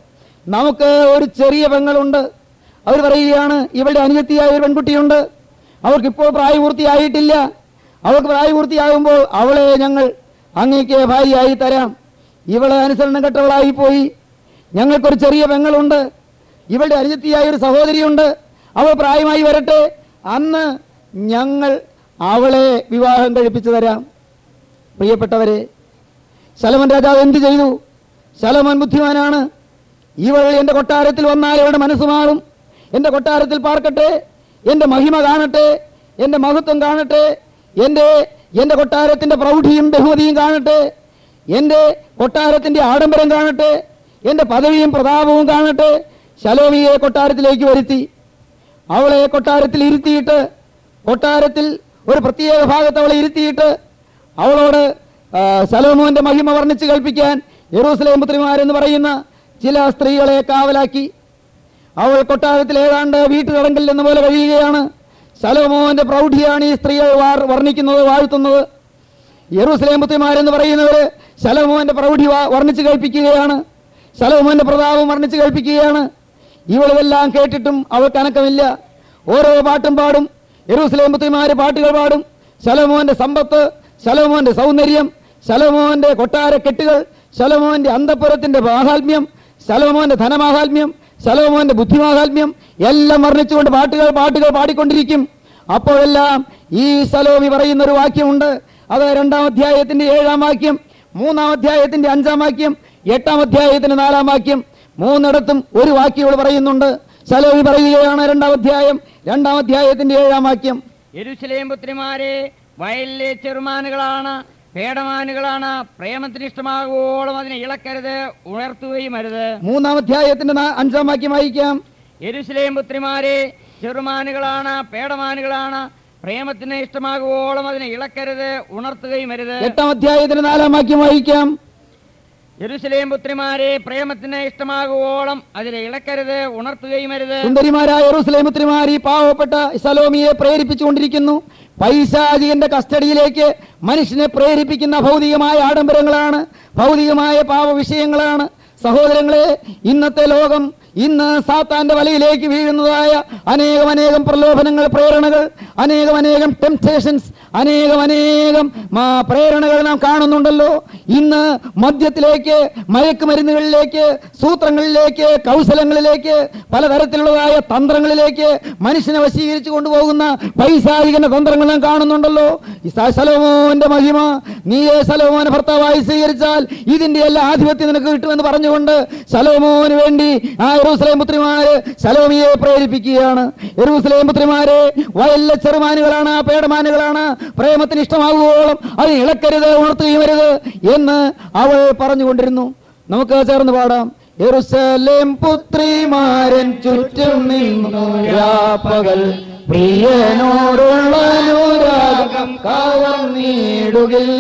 നമുക്ക് ഒരു ചെറിയ പെങ്ങളുണ്ട്. അവർ പറയുകയാണ് ഇവളുടെ അനുജത്തിയായ ഒരു പെൺകുട്ടിയുണ്ട്. അവർക്കിപ്പോൾ പ്രായപൂർത്തിയായിട്ടില്ല. അവൾക്ക് പ്രായപൂർത്തിയാകുമ്പോൾ അവളെ ഞങ്ങൾ അങ്ങേക്ക് ഭാര്യയായി തരാം. ഇവളെ അനുസരണം കെട്ടവളായി പോയി. ഞങ്ങൾക്കൊരു ചെറിയ പെങ്ങളുണ്ട്. ഇവളുടെ അനുജത്തിയായ ഒരു സഹോദരിയുണ്ട്. അവൾ പ്രായമായി വരട്ടെ. അന്ന് ഞങ്ങൾ അവളെ വിവാഹം കഴിപ്പിച്ചു തരാം. പ്രിയപ്പെട്ടവരെ ശലമൻ രാജാവ് എന്ത് ചെയ്തു? ശലമൻ ബുദ്ധിമാനാണ്. ഇവൾ എന്റെ കൊട്ടാരത്തിൽ വന്നാൽ ഇവളുടെ മനസ്സ് മാറും. എന്റെ കൊട്ടാരത്തിൽ പാർക്കട്ടെ. എന്റെ മഹിമ കാണട്ടെ. എന്റെ മഹത്വം കാണട്ടെ. എന്റെ എന്റെ കൊട്ടാരത്തിന്റെ പ്രൗഢിയും ബഹുമതിയും കാണട്ടെ. എന്റെ കൊട്ടാരത്തിന്റെ ആഡംബരം കാണട്ടെ എന്റെ പദവിയും പ്രതാപവും കാണട്ടെ ശലോമിയെ കൊട്ടാരത്തിലേക്ക് വരുത്തി. അവളെ കൊട്ടാരത്തിൽ ഇരുത്തിയിട്ട് കൊട്ടാരത്തിൽ ഒരു പ്രത്യേക ഭാഗത്ത് അവളെ ഇരുത്തിയിട്ട് അവളോട് സലോമോന്റെ മഹിമ വർണിച്ച് കൽപ്പിക്കാൻ യെറൂസലേം പുത്രിമാരെന്ന് പറയുന്ന ചില സ്ത്രീകളെ കാവലാക്കി. അവൾ കൊട്ടാരത്തിൽ ഏതാണ്ട് വീട്ടുതടങ്കൽ എന്ന പോലെ കഴിയുകയാണ്. ശലോമോന്റെ പ്രൗഢിയാണ് ഈ സ്ത്രീകൾ വർണിക്കുന്നത് വാഴ്ത്തുന്നത്. യെറൂസലേം പുത്രിമാരെന്ന് പറയുന്നവര് ശലോമോന്റെ പ്രൗഢി വർണിച്ച് കേൾപ്പിക്കുകയാണ്. ശലോമോന്റെ പ്രതാപം വർണിച്ച് കേൾപ്പിക്കുകയാണ്. ഇവളിതെല്ലാം കേട്ടിട്ടും അവൾക്ക് അനക്കമില്ല. ഓരോ പാട്ടും പാടും. യെറൂസലേം പുത്രിമാര് പാട്ടുകൾ പാടും. ശലോമോന്റെ സമ്പത്ത് ശലോമോന്റെ സൗന്ദര്യം ശലഭമോന്റെ കൊട്ടാര കെട്ടുകൾ ശലോമോന്റെ അന്തപുരത്തിന്റെ മാഹാത്മ്യം ശലോമോന്റെ ധനമാഹാത്മ്യം ശലോമോന്റെ ബുദ്ധിമാഹാത്മ്യം എല്ലാം വർണിച്ചുകൊണ്ട് പാട്ടുകൾ പാട്ടുകൾ പാടിക്കൊണ്ടിരിക്കും. അപ്പോഴെല്ലാം ഈ സലോമി പറയുന്ന ഒരു വാക്യമുണ്ട്. അത് രണ്ടാം അധ്യായത്തിന്റെ ഏഴാം വാക്യം മൂന്നാം അധ്യായത്തിന്റെ അഞ്ചാം വാക്യം എട്ടാം അധ്യായത്തിന്റെ നാലാം വാക്യം. മൂന്നിടത്തും ഒരു വാക്യങ്ങൾ പറയുന്നുണ്ട്. സലോമി പറയുകയാണ് രണ്ടാം അധ്യായം രണ്ടാം അധ്യായത്തിന്റെ ഏഴാം വാക്യം.
എരുശലേം പുത്രിമാരെ വയലിലെ ചെറുമാനുകളാണ് പേടമാനുകളാണ് പ്രേമത്തിന് ഇഷ്ടമാകുവോളം അതിനെ ഇളക്കരുത് ഉണർത്തുകയും അരുത്.
മൂന്നാം അധ്യായത്തിന്റെ അഞ്ചാം വാക്യം വായിക്കാം.
എരുശലേം പുത്രിമാരെ ചെറുമാനുകളാണ് പേടമാനുകളാണ് പ്രേമത്തിന് ഇഷ്ടമാകുവോളം അതിനെ ഇളക്കരുത് ഉണർത്തുകയും അരുത്.
എട്ടാം അധ്യായത്തിന് നാലാം വാക്യം വായിക്കാം.
ജെറുസലേം പുത്രിമാരെ പ്രേമത്തിന് ഇഷ്ടമാകുവോളം അതിനെ ഇളക്കരുത് ഉണർത്തുകയും അരുത്.
സുന്ദരിമാരായ ജെറുസലേം പുത്രിമാർ ഈ പാവപ്പെട്ട സലോമിയെ പ്രേരിപ്പിച്ചുകൊണ്ടിരിക്കുന്നു. പൈശാചികന്റെ കസ്റ്റഡിയിലേക്ക് മനുഷ്യനെ പ്രേരിപ്പിക്കുന്ന ഭൗതികമായ ആഡംബരങ്ങളാണ് ഭൗതികമായ പാവ വിഷയങ്ങളാണ് സഹോദരങ്ങളെ ഇന്നത്തെ ലോകം ഇന്ന് സാത്താന്റെ വലയിലേക്ക് വീഴുന്നതായ അനേകം അനേകം പ്രലോഭനങ്ങൾ പ്രേരണകൾ അനേകം അനേകം ടെംപ്റ്റേഷൻസ് അനേകം അനേകം പ്രേരണകൾ നാം കാണുന്നുണ്ടല്ലോ. ഇന്ന് മദ്യത്തിലേക്ക് മയക്കുമരുന്നുകളിലേക്ക് സൂത്രങ്ങളിലേക്ക് കൗശലങ്ങളിലേക്ക് പലതരത്തിലുള്ളതായ തന്ത്രങ്ങളിലേക്ക് മനുഷ്യനെ വശീകരിച്ചു കൊണ്ടുപോകുന്ന പൈശാചികന്റെ തന്ത്രങ്ങൾ നാം കാണുന്നുണ്ടല്ലോ. സലോമോന്റെ മഹിമ നീയെ സലോമോനെ ഭർത്താവായി സ്വീകരിച്ചാൽ ഇതിന്റെ എല്ലാ ആധിപത്യം നിനക്ക് കിട്ടുമെന്ന് പറഞ്ഞുകൊണ്ട് സലോമോന് വേണ്ടി ആ യെരൂസലേം പുത്രിമാര് ശലോമിയെ പ്രേരിപ്പിക്കുകയാണ്. എറൂസലേം പുത്രിമാരെ വയലിലെ ചെറുമാനുകളാണ് പേടമാനുകളാണ് പ്രേമത്തിന് ഇഷ്ടമാകുവോളം അത് ഇളക്കരുത് ഉണർത്തുകയും വരുത് എന്ന് അവൾ പറഞ്ഞുകൊണ്ടിരുന്നു. നമുക്ക് ചേർന്ന് പാടാം. യെറുസലേം പുത്രിമാരൻ ചുറ്റും നിന്നു രാപ്പകൽ പ്രിയനോടുള്ള അനുരാഗം കവർന്നിടുകിൽ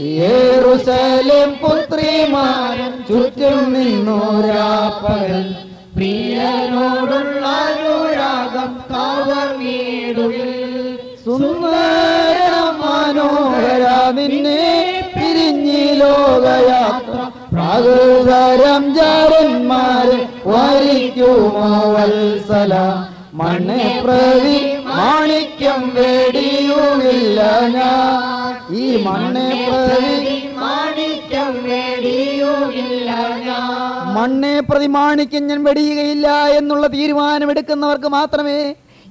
യെറുസലേം പുത്രിമാരും ചുറ്റും നിന്നോരാപ്പകൽ.
പ്രിയനോടുള്ള അനുരാഗം കവർന്നിടുകിൽ
സുന്ദര മനോഹര നിന്നെ പിരിഞ്ഞി ലോകയാത്ര. പ്രാകൃതരം ജാരന്മാരെ വരിക്കുമോ വത്സല. മണ്ണെ പ്രതി മാണിക്യം വേടിയുമില്ല ഞാൻ. ഈ മണ്ണെ പ്രതി
മാണിക്യം വെടിയുകില്ല
മണ്ണെ പ്രതി മാണിക്യം ഞാൻ വെടിയുകയില്ല എന്നുള്ള തീരുമാനമെടുക്കുന്നവർക്ക് മാത്രമേ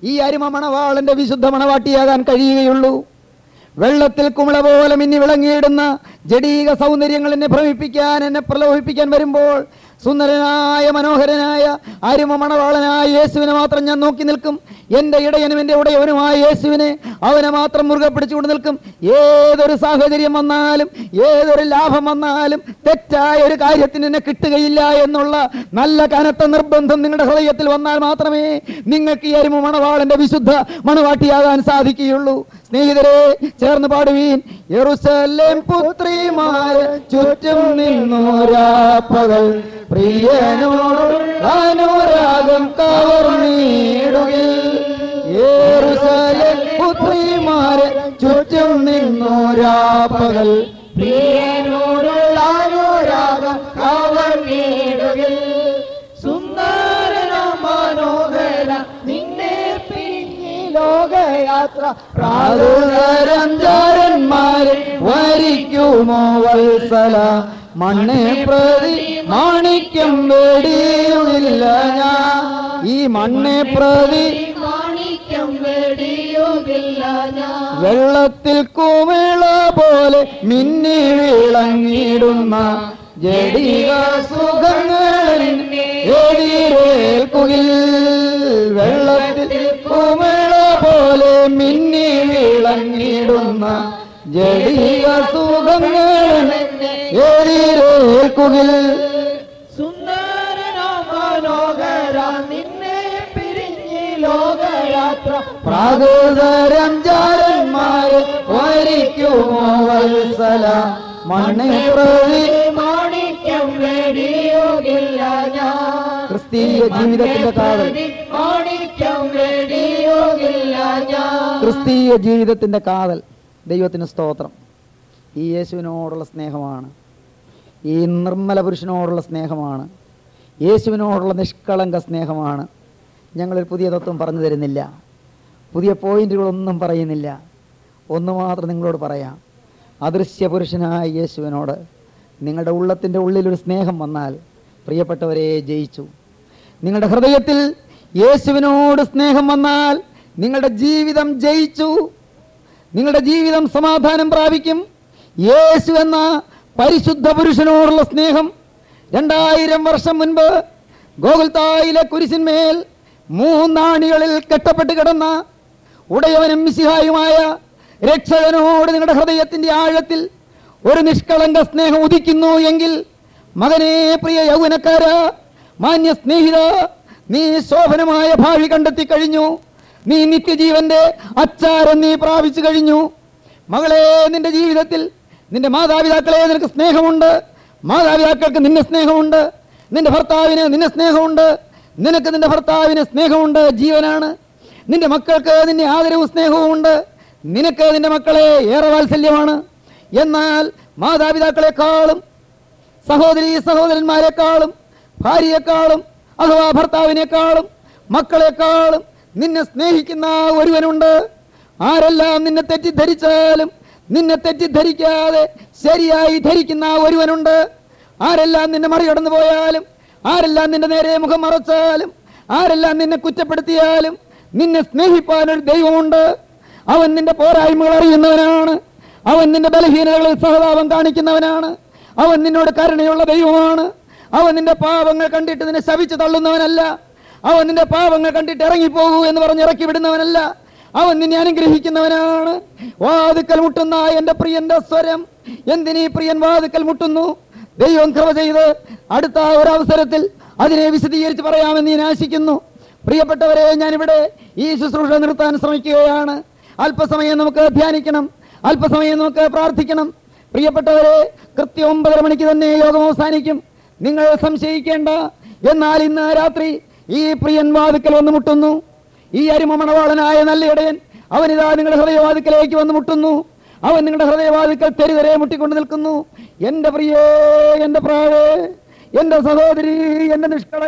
ഈ അരിമ മണവാളന്റെ വിശുദ്ധ മണവാട്ടിയാകാൻ കഴിയുകയുള്ളൂ. വെള്ളത്തിൽ കുമിള പോലെ മിന്നി വിളങ്ങിയിടുന്ന ജടീക സൗന്ദര്യങ്ങൾ എന്നെ ഭ്രമിപ്പിക്കാൻ എന്നെ പ്രലോഭിപ്പിക്കാൻ വരുമ്പോൾ സുന്ദരനായ മനോഹരനായ അരിമ മണവാളനായ യേശുവിനെ മാത്രം ഞാൻ നോക്കി നിൽക്കും. എന്റെ ഇടയനും എന്റെ ഉടയവനുമായ യേശുവിനെ അവനെ മാത്രം മുറുകെ പിടിച്ചുകൊണ്ട് നിൽക്കും. ഏതൊരു സാഹചര്യം വന്നാലും ഏതൊരു ലാഭം വന്നാലും തെറ്റായ ഒരു കാര്യത്തിന് എന്നെ കിട്ടുകയില്ല എന്നുള്ള നല്ല കനത്ത നിർബന്ധം നിങ്ങളുടെ ഹൃദയത്തിൽ വന്നാൽ മാത്രമേ നിങ്ങൾക്ക് ഈ അരിമ മണവാളന്റെ വിശുദ്ധ മണവാട്ടിയാകാൻ സാധിക്കുകയുള്ളൂ. സ്നേഹിതരെ ചേർന്ന് പാടുവീൻ. യെറുസലേം പുത്രിമാരെ ചുറ്റും നിന്നോരാപ്പകൾ പ്രിയനോടുരാഗം കവർന്നിടുകിൽ
യെറുസലേം പുത്രിമാരെ ചുറ്റും നിന്നൂരാപ്പകൾ പ്രിയ ലോകയാത്ര
പ്രാതുതരഞ്ചാരന്മാരെ വരിക്കുമോ വത്സല? മണ്ണെ പ്രതി മാണിക്യം വേടിയുന്നില്ല ഞാൻ. ഈ മണ്ണെ പ്രതി വെള്ളത്തിൽ കുമിള പോലെ മിന്നി വിളങ്ങിടുന്ന ജടിക സുഖങ്ങളേൽക്കുകിൽ വെള്ളത്തിൽ കുമിള മിന്നി വിളങ്ങിടുന്ന ജടിക സുഖങ്ങളേൽക്കുകിൽ വരിക്കുമോ വത്സല?
മാണിക്യം വേടിയുകില്ല ഞാൻ.
ക്രിസ്തീയ ജീവിതത്തിന്റെ കാതൽ
മാണിക്യം
ക്രിസ്തീയ ജീവിതത്തിന്റെ കാതൽ ദൈവത്തിന് സ്തോത്രം. ഈ യേശുവിനോടുള്ള സ്നേഹമാണ്. ഈ നിർമ്മല പുരുഷനോടുള്ള സ്നേഹമാണ്. യേശുവിനോടുള്ള നിഷ്കളങ്ക സ്നേഹമാണ്. ഞങ്ങളൊരു പുതിയ തത്വം പറഞ്ഞു തരുന്നില്ല. പുതിയ പോയിന്റുകളൊന്നും പറയുന്നില്ല. ഒന്ന് മാത്രം നിങ്ങളോട് പറയാം. അദൃശ്യ പുരുഷനായ യേശുവിനോട് നിങ്ങളുടെ ഉള്ളത്തിന്റെ ഉള്ളിലൊരു സ്നേഹം വന്നാൽ പ്രിയപ്പെട്ടവരെ ജയിച്ചു. നിങ്ങളുടെ ഹൃദയത്തിൽ യേശുവിനോട് സ്നേഹം വന്നാൽ നിങ്ങളുടെ ജീവിതം ജയിച്ചു. നിങ്ങളുടെ ജീവിതം സമാധാനം പ്രാപിക്കും. യേശു എന്ന പരിശുദ്ധ പുരുഷനോടുള്ള സ്നേഹം രണ്ടായിരം വർഷം മുൻപ് ഗോകുൽത്തായിലെ കുരിശിന്മേൽ മൂന്നാണികളിൽ കെട്ടപ്പെട്ട് കിടന്ന ഉടയവനും മിശിഹായുമായ രക്ഷകനോട് നിങ്ങളുടെ ഹൃദയത്തിന്റെ ആഴത്തിൽ ഒരു നിഷ്കളങ്ക സ്നേഹം ഉദിക്കുന്നു എങ്കിൽ മകനെ പ്രിയ യൗവനക്കാര മാന്യ സ്നേഹിത നീ ശോഭനമായ ഭാവി കണ്ടെത്തി കഴിഞ്ഞു. നീ നിത്യജീവന്റെ അച്ചാരം നീ പ്രാപിച്ചു കഴിഞ്ഞു. മകളെ നിന്റെ ജീവിതത്തിൽ നിന്റെ മാതാപിതാക്കളെ നിനക്ക് സ്നേഹമുണ്ട്. മാതാപിതാക്കൾക്ക് നിന്നെ സ്നേഹമുണ്ട്. നിന്റെ ഭർത്താവിന് നിന്നെ സ്നേഹമുണ്ട്. നിനക്ക് നിന്റെ ഭർത്താവിന് സ്നേഹമുണ്ട്. ജീവനാണ്. നിന്റെ മക്കൾക്ക് നിന്നെ ആദരവും സ്നേഹവും ഉണ്ട്. നിനക്ക് നിന്റെ മക്കളെ ഏറെ വാത്സല്യമാണ്. എന്നാൽ മാതാപിതാക്കളെക്കാളും സഹോദരി സഹോദരന്മാരെക്കാളും ഭാര്യയെക്കാളും അഥവാ ഭർത്താവിനേക്കാളും മക്കളെക്കാളും നിന്നെ സ്നേഹിക്കുന്ന ഒരുവനുണ്ട്. ആരെല്ലാം നിന്നെ തെറ്റിദ്ധരിച്ചാലും നിന്നെ തെറ്റിദ്ധരിക്കാതെ ശരിയായി ധരിക്കുന്ന ഒരുവനുണ്ട്. ആരെല്ലാം നിന്നെ മറികടന്നു പോയാലും ആരെല്ലാം നിന്റെ നേരെ മുഖം മറച്ചാലും ആരെല്ലാം നിന്നെ കുറ്റപ്പെടുത്തിയാലും നിന്നെ സ്നേഹിപ്പാൻ ഒരു ദൈവമുണ്ട്. അവൻ നിന്റെ പോരായ്മകൾ അറിയുന്നവനാണ്. അവൻ നിന്റെ ബലഹീനതകളിൽ സഹതാപം കാണിക്കുന്നവനാണ്. അവൻ നിന്നോട് കരുണയുള്ള ദൈവമാണ്. അവൻ നിന്റെ പാപങ്ങൾ കണ്ടിട്ട് നിന്നെ ശപിച്ചു തള്ളുന്നവനല്ല. അവൻ നിന്റെ പാപങ്ങൾ കണ്ടിട്ട് ഇറങ്ങിപ്പോകൂ എന്ന് പറഞ്ഞ് ഇറക്കി വിടുന്നവനല്ല. അവൻ നിന്നെ അനുഗ്രഹിക്കുന്നവനാണ്. വാതുക്കൽ മുട്ടുന്ന എന്റെ പ്രിയന്റെ സ്വരം. എന്തിനീ പ്രിയൻ വാതുക്കൽ മുട്ടുന്നു? ദൈവം കൃപ ചെയ്ത് അടുത്ത ഒരു അവസരത്തിൽ അതിനെ വിശദീകരിച്ച് പറയാമെന്ന് ഞാൻ ആശിക്കുന്നു. പ്രിയപ്പെട്ടവരെ ഞാനിവിടെ ഈ ശുശ്രൂഷ നിർത്താൻ ശ്രമിക്കുകയാണ്. അല്പസമയം നമുക്ക് ധ്യാനിക്കണം. അല്പസമയം നമുക്ക് പ്രാർത്ഥിക്കണം. പ്രിയപ്പെട്ടവരെ കൃത്യം ഒമ്പതര മണിക്ക് തന്നെ യോഗം അവസാനിക്കും. നിങ്ങൾ സംശയിക്കേണ്ട എന്നാൽ ഇന്ന് രാത്രി ഈ പ്രിയൻ വാതുക്കൽ വന്ന് മുട്ടുന്നു. ഈ അരിമ മണവാളനായ നല്ല ഇടയൻ അവനിതാ നിങ്ങളുടെ ഹൃദയവാതുക്കലേക്ക് വന്ന് മുട്ടുന്നു. അവൻ നിങ്ങളുടെ ഹൃദയവാതുക്കൽ തെരുതെരെ മുട്ടിക്കൊണ്ട് നിൽക്കുന്നു. എന്റെ പ്രിയേ എന്റെ പ്രാവേ എന്റെ സഹോദരി എന്റെ നിഷ്കള